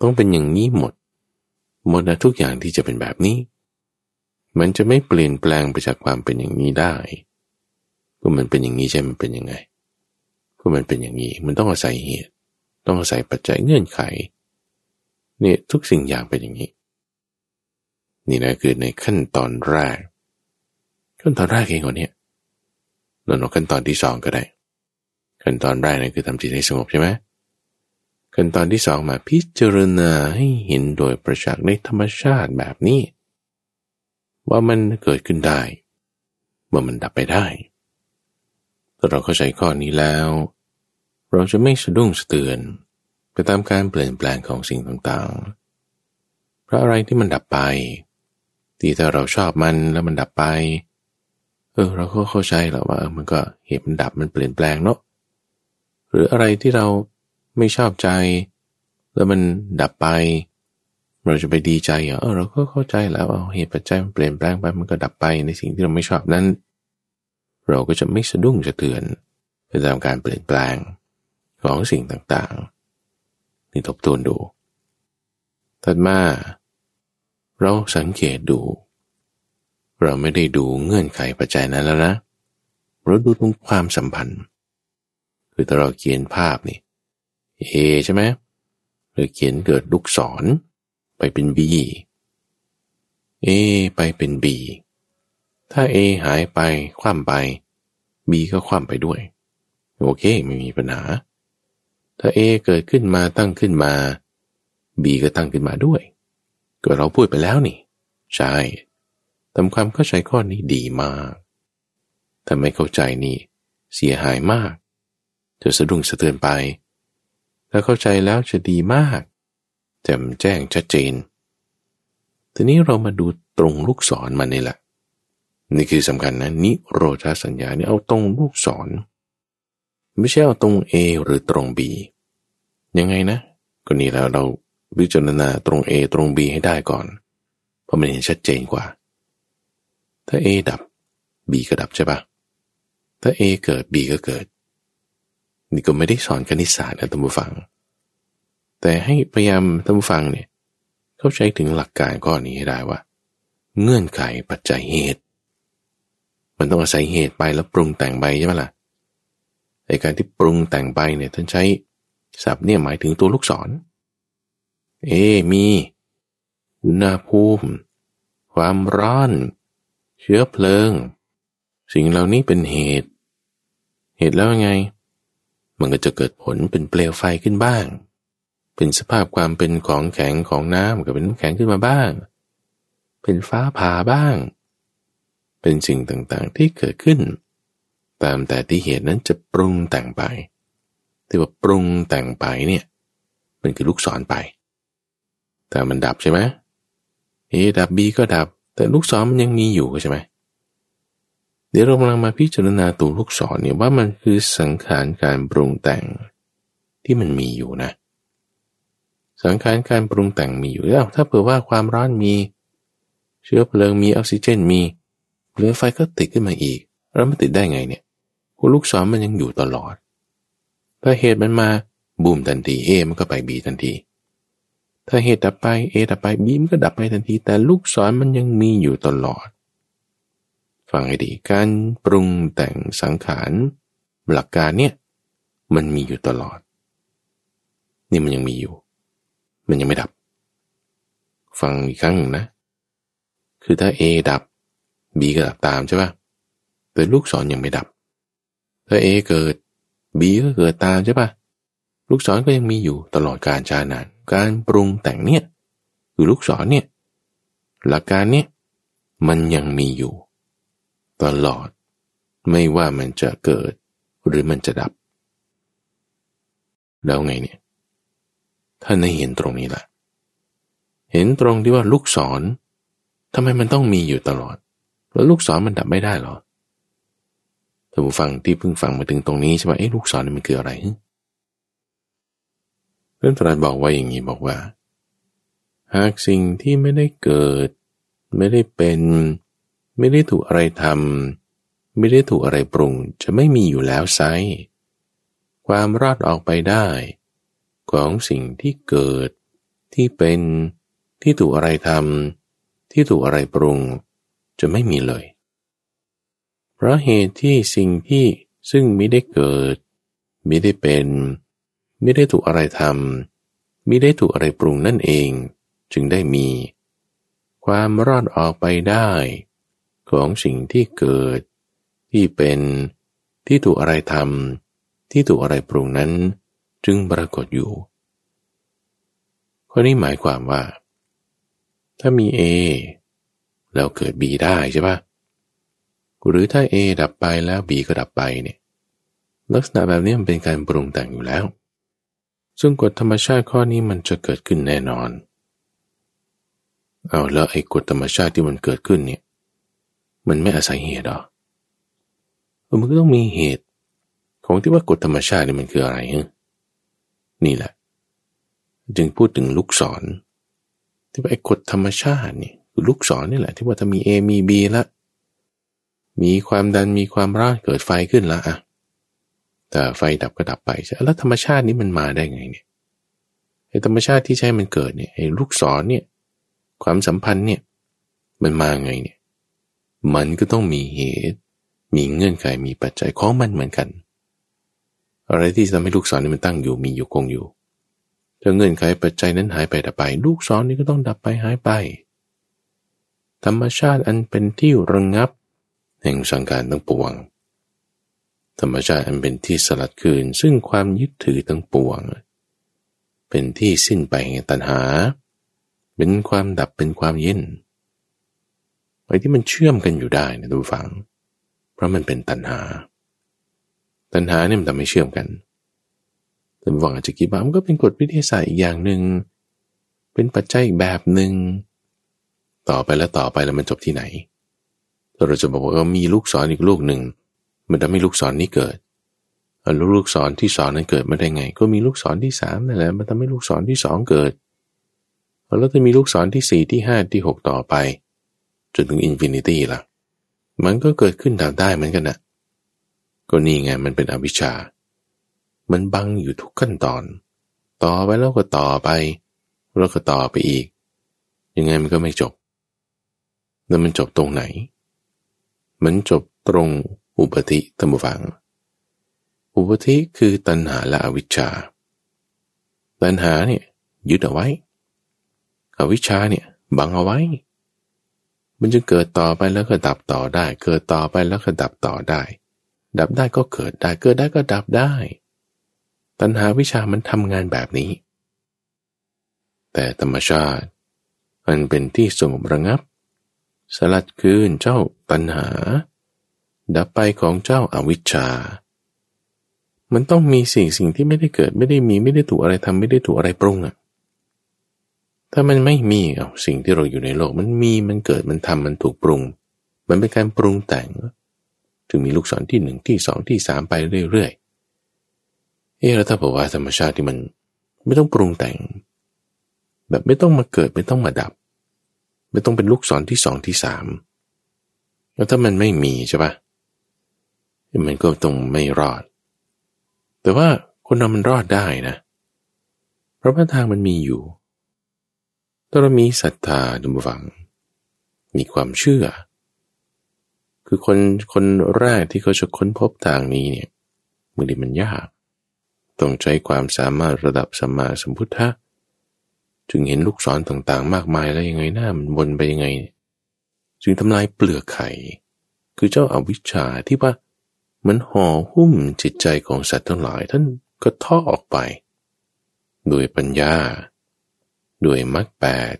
ต้องเป็นอย่างนี้หมด หมดนะทุกอย่างที่จะเป็นแบบนี้ มันจะไม่เปลี่ยนแปลงไปจากความเป็นอย่างนี้ได้ก็มันเป็นอย่างนี้ใช่มันเป็นยังไงก็มันเป็นอย่างนี้ มันต้องอาศัยเหตุ ต้องอาศัยปัจจัยเงื่อนไข เนี่ยทุกสิ่งอย่างเป็นอย่างนี้ นี่นะคือในขั้นตอนแรก ขั้นตอนแรกเองก่อนเนี่ยนอนขั้นตอนที่สองก็ได้ ขั้นตอนแรกนี่คือทำจิตให้สงบใช่ไหม ขั้นตอนที่สองมาพิจารณาให้เห็นโดยประจักษ์ในธรรมชาติแบบนี้ ว่ามันเกิดขึ้นได้ ว่ามันดับไปได้ถ้าเราเข้าใจข้อนี้แล้ว เราจะไม่สะดุ้งสะเตือน ไปตามการเปลี่ยนแปลงของสิ่งต่างๆ เพราะอะไรที่มันดับไป ที่ถ้าเราชอบมันแล้วมันดับไป เออเราก็เข้าใจแล้วว่ามันก็เหตุมันดับมันเปลี่ยนแปลงเนาะหรืออะไรที่เรา ไม่ชอบใจ แล้วมันดับไป เราจะไปดีใจเหรอเออเราก็เข้าใจแล้วเอาเหตุปัจจัยมันเปลี่ยนแปลงไปมันก็ดับไปในสิ่งที่เราไม่ชอบนั้น เราก็จะไม่สะดุ้งสะเทือนไปตามการเปลี่ยนแปลงของสิ่งต่างๆ นี่ทบทวนดูถัดมาเราสังเกตดู เราไม่ได้ดูเงื่อนไขปัจจัยนั้นแล้วนะเราดูตรงความสัมพันธ์ คือถ้าเราเขียนภาพนี่ เอใช่ไหมหรือเขียนเกิดลูกศร ไปเป็น B A ไปเป็น B ถ้า A หายไปคว่ำไป B ก็คว่ำไปด้วย โอเคไม่มีปัญหา ถ้า A เกิดขึ้นมาตั้งขึ้นมา B ก็ตั้งขึ้นมาด้วย ก็เราพูดไปแล้วนี่ ใช่ทำความเข้าใจข้อนี้ดีมากแต่ไม่เข้าใจนี่ เสียหายมาก จะสะดุ้งสะเทือนไป ถ้าเข้าใจแล้วจะดีมากแจ่มแจ้งชัดเจน ทีนี้เรามาดูตรงลูกศรมันนี่แหละ นี่คือสำคัญนะ นิโรธาสัญญานี่เอาตรงลูกศร ไม่ใช่เอาตรง A หรือตรง B ยังไงนะก็นี่แล้วเราวิจารณาตรง A ตรง B ให้ได้ก่อน เพราะมันเห็นชัดเจนกว่า ถ้า A ดับ B ก็ดับใช่ปะถ้า A เกิด B ก็เกิด นี่ก็ไม่ได้สอนคณิตศาสตร์นะท่านผู้ฟัง แต่ให้พยายามท่านผู้ฟังเนี่ยเข้าใจถึงหลักการก้อนนี้ให้ได้ว่า เงื่อนไขปัจจัยเหตุ มันต้องอาศัยเหตุไปแล้วปรุงแต่งไปใช่ไหมล่ะในการที่ปรุงแต่งไปเนี่ยท่านใช้ศัพท์เนี่ยหมายถึงตัวลูกศร เอ มีอุณหภูมิ ความร้อน เชื้อเพลิง สิ่งเหล่านี้เป็นเหตุ เหตุแล้วไง มันก็จะเกิดผลเป็นเปลวไฟขึ้นบ้าง เป็นสภาพความเป็นของแข็งของน้ำก็เป็นน้ำแข็งขึ้นมาบ้าง เป็นฟ้าผ่าบ้าง เป็นสิ่งต่างๆที่เกิดขึ้น ตามแต่ที่เหตุนั้นจะปรุงแต่งไปที่ว่าปรุงแต่งไปเนี่ย มันคือลูกศรไป แต่มันดับใช่ไหมเอดับบีก็ดับ แต่ลูกศรมันยังมีอยู่ใช่ไหมเดี๋ยวเรากำลังมาพิจารณาตัวลูกศรเนี่ยว่ามันคือสังขารการปรุงแต่งที่มันมีอยู่นะ สังขารการปรุงแต่งมีอยู่แล้วถ้าเผื่อว่าความร้อนมี เชื้อเพลิงมีออกซิเจนมีเรือไฟก็ติดขึ้นมาอีกแล้วมันติดได้ไงเนี่ยลูกศรมันยังอยู่ตลอด ถ้าเหตุมันมาบูมทันทีเอมันก็ไปบีทันที ถ้าเหตุดับไปเอดับไปบีมันก็ดับไปทันที แต่ลูกศรมันยังมีอยู่ตลอด ฟังให้ดีการปรุงแต่งสังขารหลักการเนี่ยมันมีอยู่ตลอด นี่มันยังมีอยู่ มันยังไม่ดับ ฟังอีกครั้งหนึ่งนะ คือถ้า A ดับ B ก็ดับตามใช่ป่ะแต่ลูกศรยังไม่ดับ ถ้า A เกิดบีก็เกิดตามใช่ป่ะลูกศรก็ยังมีอยู่ตลอดการชานานการปรุงแต่งเนี่ยคือลูกศรเนี่ยหลักการเนี่ยมันยังมีอยู่ ตลอด ไม่ว่ามันจะเกิดหรือมันจะดับ แล้วไงเนี่ยท่านได้เห็นตรงนี้ละเห็นตรงที่ว่าลูกศรทำไมมันต้องมีอยู่ตลอด แล้วลูกศรมันดับไม่ได้หรอท่านผู้ฟังที่เพิ่งฟังมาถึงตรงนี้ใช่ไหมไอ้ลูกศรนี่มันคืออะไรเรื่องตรัสบอกว่าอย่างนี้บอกว่า หากสิ่งที่ไม่ได้เกิด ไม่ได้เป็น ไม่ได้ถูกอะไรทำไม่ได้ถูกอะไรปรุงจะไม่มีอยู่แล้วไซความรอดออกไปได้ ของสิ่งที่เกิด ที่เป็นที่ถูกอะไรทำที่ถูกอะไรปรุง จะไม่มีเลย เพราะเหตุที่สิ่งที่ซึ่งไม่ได้เกิด ไม่ได้เป็น ไม่ได้ถูกอะไรทำไม่ได้ถูกอะไรปรุงนั่นเอง จึงได้มี ความรอดออกไปได้ ของสิ่งที่เกิด ที่เป็นที่ถูกอะไรทำที่ถูกอะไรปรุงนั้น จึงปรากฏอยู่ข้อนี้หมายความว่า ถ้ามี A แล้วเกิด B ได้ใช่ปะหรือถ้า A ดับไปแล้ว B ก็ดับไปเนี่ยลักษณะแบบนี้มันเป็นการปรุงแต่งอยู่แล้ว ซึ่งกฎธรรมชาติข้อนี้มันจะเกิดขึ้นแน่นอน เอาแล้วไอ้กฎธรรมชาติที่มันเกิดขึ้นเนี่ย มันไม่อาศัยเหตุหรอมันก็ต้องมีเหตุ ของที่ว่ากฎธรรมชาตินี่มันคืออะไรนี่แหละ จึงพูดถึงลูกศร ที่ว่าไอ้กฎธรรมชาตินี่คือลูกศรนี่แหละ ที่ว่าถ้ามี A มี B ละ มีความดันมีความร้อนเกิดไฟขึ้นละอะแต่ไฟดับก็ดับไปใช่แล้วธรรมชาตินี้มันมาได้ไงเนี่ยไอ้ธรรมชาติที่ใช้มันเกิดเนี่ยไอ้ลูกศรเนี่ย ความสัมพันธ์เนี่ย มันมาไงเนี่ย มันก็ต้องมีเหตุ มีเงื่อนไขมีปัจจัยของมันเหมือนกัน อะไรที่ทำให้ลูกศรนี่มันตั้งอยู่มีอยู่คงอยู่ถ้าเงื่อนไขปัจจัยนั้นหายไปดับไป ลูกศรนี่ก็ต้องดับไปหายไป ธรรมชาติอันเป็นที่ระงงับ แห่งสังขารทั้งปวง ธรรมชาติอันเป็นที่สลัดคืนซึ่งความยึดถือทั้งปวง เป็นที่สิ้นไปแห่งตัณหา เป็นความดับเป็นความเย็น ไอ้ที่มันเชื่อมกันอยู่ได้นะดูฟัง เพราะมันเป็นตัณหา ตัณหาเนี่ยมันทำให้เชื่อมกันแต่หวังอาจจะคิดว่ามันก็เป็นกฎวิทยาศาสตร์อีกอย่างหนึ่ง เป็นปัจจัยอีกแบบหนึ่ง ต่อไปแล้วต่อไปแล้วมันจบที่ไหน เราจะบอกว่ามีลูกศรออีกลูกหนึ่ง มันทำให้ลูกศรนี้เกิดแล้วลูกศรที่สองนั้นเกิดมาได้ไง ก็มีลูกศรที่สามนั่นแหละมันทำให้ลูกศรที่สองเกิด แล้วจะมีลูกศรที่สี่ที่ห้าที่หกต่อไป จนถึง infinity ล่ะ มันก็เกิดขึ้นตามได้เหมือนกันนะก็นี่ไงมันเป็นอวิชชา มันบังอยู่ทุกขั้นตอน ต่อไปแล้วก็ต่อไป แล้วก็ต่อไปอีก ยังไงมันก็ไม่จบ แล้วมันจบตรงไหน มันจบตรงอุปธิธรรมฟัง อุปธิคือตัณหาและอวิชชา ตัณหาเนี่ยยึดเอาไว้ อวิชชาเนี่ยบังเอาไว้ มันจะเกิดต่อไปแล้วก็ดับต่อได้ เกิดต่อไปแล้วก็ดับต่อได้ ดับได้ก็เกิดได้ เกิดได้ก็ดับได้ ตัณหาวิชามันทำงานแบบนี้ แต่ธรรมชาติมันเป็นที่สงบระงับ สลัดคืนเจ้าตัณหา ดับไปของเจ้าอาวิชชา มันต้องมีสิ่งสิ่งที่ไม่ได้เกิดไม่ได้มีไม่ได้ถูกอะไรทำไม่ได้ถูกอะไรปรุงอะ ถ้ามันไม่มีเอาสิ่งที่เราอยู่ในโลก มันมีมันเกิดมันทำมันถูกปรุง มันเป็นการปรุงแต่งถึงมีลูกศรที่หนึ่งที่สองที่สามไปเรื่อยๆเอ๊ะแล้วถ้าบอกว่าธรรมชาติที่มันไม่ต้องปรุงแต่ง แบบไม่ต้องมาเกิดไม่ต้องมาดับ ไม่ต้องเป็นลูกศรที่สองที่สามแล้วถ้ามันไม่มีใช่ปะมันก็ต้องไม่รอด แต่ว่าคนเรามันรอดได้นะ เพราะว่าทางมันมีอยู่ ถ้าเรามีศรัทธาดูฟัง มีความเชื่อ คือคนคนแรกที่เขาจะค้นพบทางนี้เนี่ยมือดีมันยาก ต้องใช้ความสามารถระดับสัมมาสัมพุทธะจึงเห็นลูกศรต่างๆ มากมายแล้วยังไงหน้ามันวนไปยังไง จึงทำลายเปลือกไข่ คือเจ้าอาวิชชาที่ว่ามันห่อหุ้มจิตใจของสัตว์ทั้งหลายท่านก็ท่อออกไป โดยปัญญา ด้วยมรรคแปด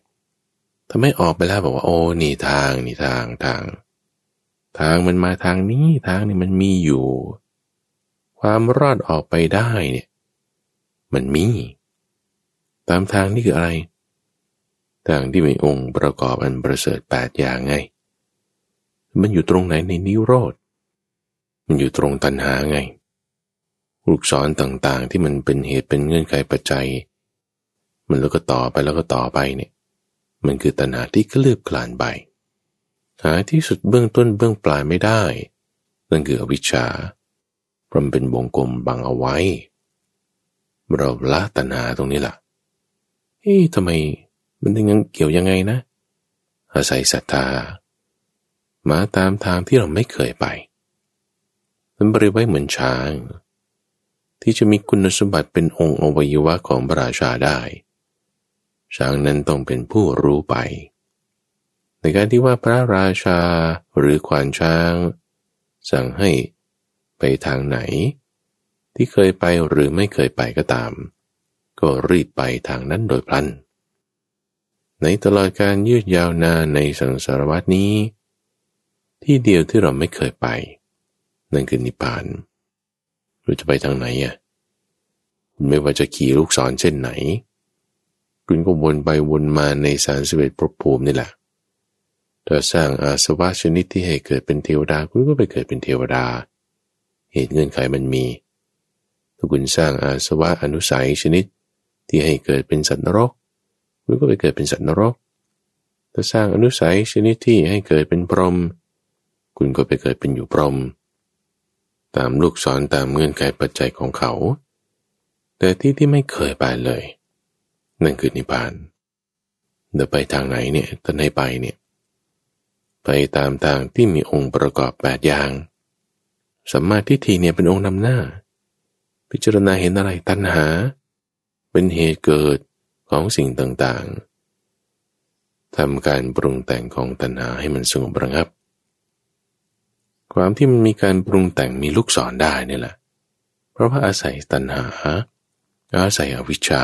ทำให้ออกไปแล้วบอกว่าโอ้นี่ทางนี่ทางทาง ทางมันมาทางนี้ทางนี่มันมีอยู่ ความรอดออกไปได้เนี่ยมันมี ตามทางนี่คืออะไร ทางที่มีองค์ประกอบอันประเสริฐแปดอย่างไง มันอยู่ตรงไหนในนิโรธ มันอยู่ตรงตัณหาไงลูกศรต่างๆที่มันเป็นเหตุเป็นเงื่อนไขปัจจัย มันแล้วก็ต่อไปแล้วก็ต่อไปเนี่ย มันคือตัณหาที่เคลือบคลานไปหาที่สุดเบื้องต้นเบื้องปลายไม่ได้ นั่นคืออวิชชาพรมเป็นวงกลมบังเอาไว้ เราละตัณหาตรงนี้ล่ะเฮ้ยทำไมมันถึงยังเกี่ยวยังไงนะ อาศัยศรัทธามาตามทางที่เราไม่เคยไปมันบริไว้เหมือนช้าง ที่จะมีคุณสมบัติเป็นองค์อวัยวะของพระราชาได้ ช้างนั้นต้องเป็นผู้รู้ไป ในการที่ว่าพระราชาหรือขวานช้าง สั่งให้ไปทางไหน ที่เคยไปหรือไม่เคยไปก็ตาม ก็รีบไปทางนั้นโดยพลัน ในตลอดการยืดยาวนานในสังสารวัตนี้ ที่เดียวที่เราไม่เคยไป นั่นคือนิพพานเราจะไปทางไหนอะไม่ว่าจะขี่ลูกศรเช่นไหน คุณก็วนไปวนมาในสารสเวทภพภูมินี่แหละถ้าสร้างอาสวะชนิดที่ให้เกิดเป็นเทวดา คุณก็ไปเกิดเป็นเทวดา เหตุเงื่อนไขมันมี ถ้าคุณสร้างอาสวะอนุสัยชนิดที่ให้เกิดเป็นสัตว์นรก คุณก็ไปเกิดเป็นสัตว์นรก ถ้าสร้างอนุสัยชนิดที่ให้เกิดเป็นพรหม คุณก็ไปเกิดเป็นอยู่พรหม ตามลูกศรตามเงื่อนไขปัจจัยของเขา แต่ที่ที่ไม่เคยไปเลย นั่นคือนิพพานเดินไปทางไหนเนี่ยตอนให้ไปเนี่ยไปตามทางที่มีองค์ประกอบแปดอย่างสัมมาทิฏฐิเนี่ยเป็นองค์นำหน้า พิจารณาเห็นอะไรตัณหา เป็นเหตุเกิดของสิ่งต่างๆทำการปรุงแต่งของตัณหาให้มันสงบระงับ ความที่มันมีการปรุงแต่งมีลูกศรได้นี่แหละ เพราะว่าอาศัยตัณหา อาศัยอวิชชา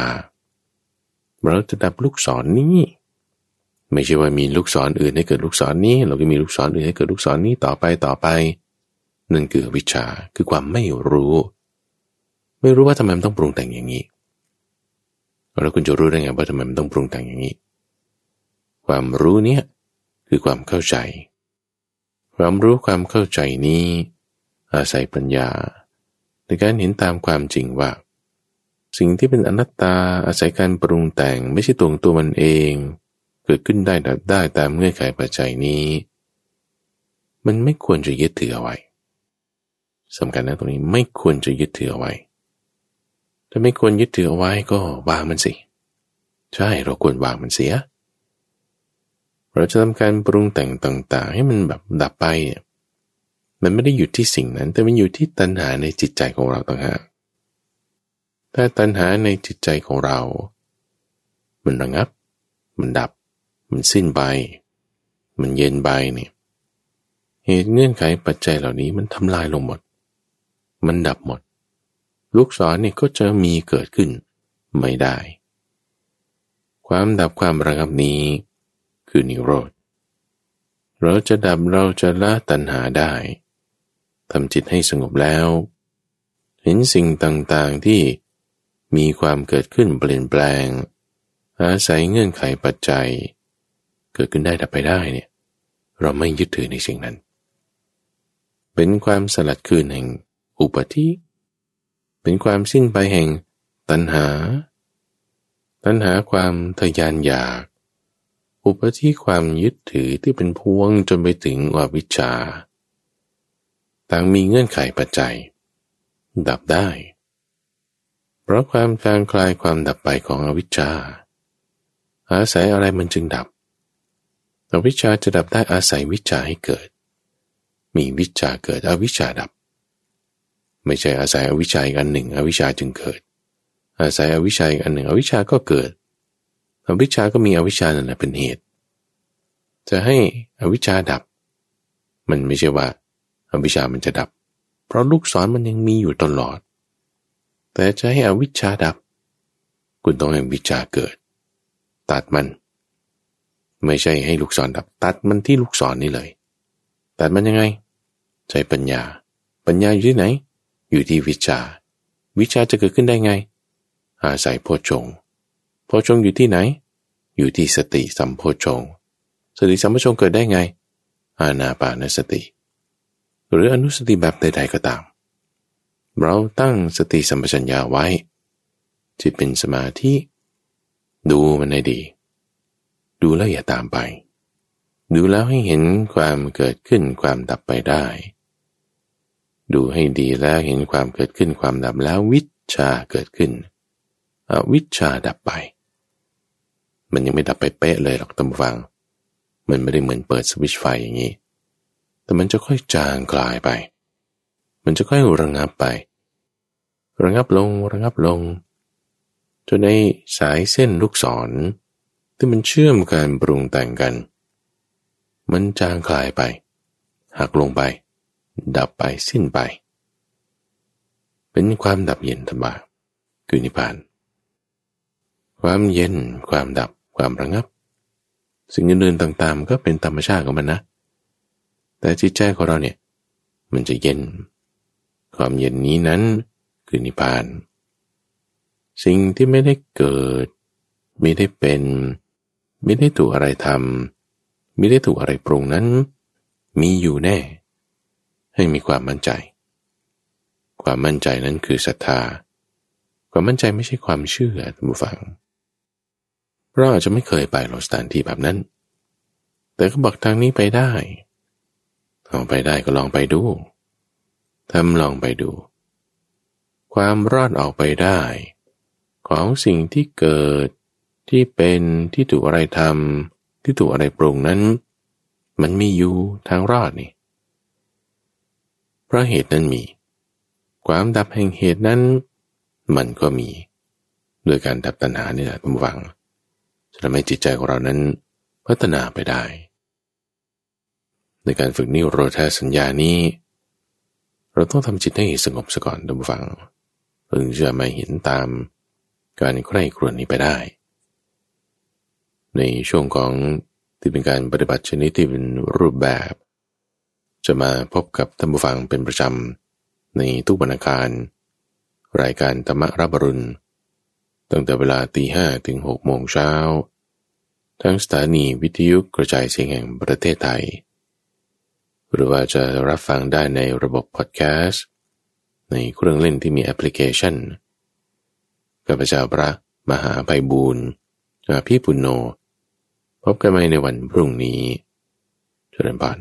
เราจะดับลูกศรนนี้ ไม่ใช่ว่ามีลูกศรออื่นให้เกิดลูกศรนนี้ เราก็มีลูกศรออื่นให้เกิดลูกศรนนี้ต่อไปต่อไป นั่นคือวิชาคือความไม่รู้ ไม่รู้ว่าทำไมมันต้องปรุงแต่งอย่างนี้แล้วคุณจะรู้ได้ไงว่าทำไมมันต้องปรุงแต่งอย่างนี้ ความรู้เนี้ยคือความเข้าใจ ความรู้ความเข้าใจนี้ อาศัยปัญญาในการเห็นตามความจริงว่า สิ่งที่เป็นอนัตตาอาศัยการปรุงแต่งไม่ใช่ตัวตัวมันเอง เกิดขึ้นได้ดับได้ตามเงื่อนไขปัจจัยนี้ มันไม่ควรจะยึดถือเอาไว้สำคัญนะตรงนี้ไม่ควรจะยึดถือเอาไว้ ถ้าไม่ควรยึดถือเอาไว้ก็วางมันสิ ใช่เราควรวางมันเสีย เราจะทำการปรุงแต่งต่าง ๆ ให้มันแบบดับไป มันไม่ได้อยู่ที่สิ่งนั้น แต่มันอยู่ที่ตัณหาในจิตใจของเราต่างหาก ถ้าตัณหาในจิตใจของเรา มันระงับ มันดับ มันสิ้นไป มันเย็นไปเนี่ยเหตุเงื่อนไขปัจจัยเหล่านี้มันทำลายลงหมด มันดับหมด ลูกศรเนี่ยก็จะมีเกิดขึ้นไม่ได้ ความดับความระงับนี้ คือนิโรธ เราจะดับเราจะละตัณหาได้ทำจิตให้สงบแล้ว เห็นสิ่งต่างๆที่ มีความเกิดขึ้นเปลี่ยนแปลง อาศัยเงื่อนไขปัจจัย เกิดขึ้นได้ดับไปได้เนี่ยเราไม่ยึดถือในสิ่งนั้น เป็นความสลัดคืนแห่งอุปธิ เป็นความสิ้นไปแห่งตัณหา ตัณหาความทยานอยาก อุปธิความยึดถือที่เป็นพวงจนไปถึงอวิชชา ต่างมีเงื่อนไขปัจจัย ดับได้ เพราะความจางคลายความดับไปของอวิชชา อาศัยอะไรมันจึงดับ อวิชชาจะดับได้อาศัยวิชาให้เกิด มีวิชาเกิดอวิชชาดับ ไม่ใช่อาศัยอวิชชาอีกอันหนึ่ง อวิชชาจึงเกิด อาศัยอวิชชาอีกอันหนึ่ง อวิชชาก็เกิด อวิชชาก็มีอวิชชานั่นแหละเป็นเหตุ จะให้อวิชชาดับ มันไม่ใช่ว่าอวิชชามันจะดับ เพราะลูกศรมันยังมีอยู่ตลอด แต่จะให้อวิชชาดับ คุณต้องให้วิชาเกิด ตัดมัน ไม่ใช่ให้ลูกศรดับ ตัดมันที่ลูกศรนนี่เลย ตัดมันยังไง ใช้ปัญญา ปัญญาอยู่ที่ไหน อยู่ที่วิชา วิชาจะเกิดขึ้นได้ไง อาศัยโพชงโพชงอยู่ที่ไหน อยู่ที่สติสัมโพชงสติสัมโพชงเกิดได้ไง อาณาปานสติ หรืออนุสติแบบใดๆก็ตาม เราตั้งสติสัมปชัญญะไว้ จิตเป็นสมาธิ ดูมันให้ดี ดูแล้วอย่าตามไป ดูแล้วให้เห็นความเกิดขึ้นความดับไปได้ ดูให้ดีแล้วเห็นความเกิดขึ้นความดับแล้ววิชาเกิดขึ้นอวิชาดับไป มันยังไม่ดับไปเป๊ะเลยหรอกตั้มฟัง มันไม่ได้เหมือนเปิดสวิตช์ไฟอย่างนี้ แต่มันจะค่อยจางคลายไป มันจะค่อยระงับไประงับลงระงับลง จนในสายเส้นลูกศร ที่มันเชื่อมการปรุงแต่งกัน มันจางคลายไป หักลงไป ดับไปสิ้นไป เป็นความดับเย็นธรรมะคือนิพพาน ความเย็นความดับความระงับ สิ่งอื่นๆต่างๆ ก็เป็นธรรมชาติของมันนะ แต่จิตใจของเราเนี่ยมันจะเย็น ความเย็นนี้นั้นคือนิพพาน สิ่งที่ไม่ได้เกิด ไม่ได้เป็น ไม่ได้ถูกอะไรทำไม่ได้ถูกอะไรปรุงนั้น มีอยู่แน่ ให้มีความมั่นใจ ความมั่นใจนั้นคือศรัทธา ความมั่นใจไม่ใช่ความเชื่อท่านผู้ฟัง เราอาจจะไม่เคยไปหรสถานที่แบบนั้น แต่ก็บอกทางนี้ไปได้ลองไปได้ก็ลองไปดู ทำลองไปดู ความรอดออกไปได้ ของสิ่งที่เกิดที่เป็นที่ถูกอะไรทำที่ถูกอะไรปรุงนั้น มันมีอยู่ทางรอดนี่เพราะเหตุนั้นมี ความดับแห่งเหตุนั้น มันก็มี โดยการดับตัณหานี่แหละทุกฝังจะทำให้จิตใจของเรานั้นพัฒนาไปได้ ในการฝึกนิโรธาสัญญานี้ เราต้องทำจิตให้สงบซะก่อนดูฟังถึงจะมาเห็นตามการใคร่ครวญนี้ไปได้ ในช่วงของที่เป็นการปฏิบัติชนิดที่เป็นรูปแบบ จะมาพบกับท่านผู้ฟังเป็นประจำในทุกบรรณาการ รายการธรรมรับรุณ ตั้งแต่เวลาตีห้ถึงหกโมงเช้า ทั้งสถานีวิทยุกระจายเสียงแห่งประเทศไทย หรือว่าจะรับฟังได้ในระบบพอดแคสต์ในเครื่องเล่นที่มีแอปพลิเคชันข้าพเจ้าพระมหาไพบูรณ์อาพี่ปุณโญพบกันใหม่ในวันพรุ่งนี้เจริญพร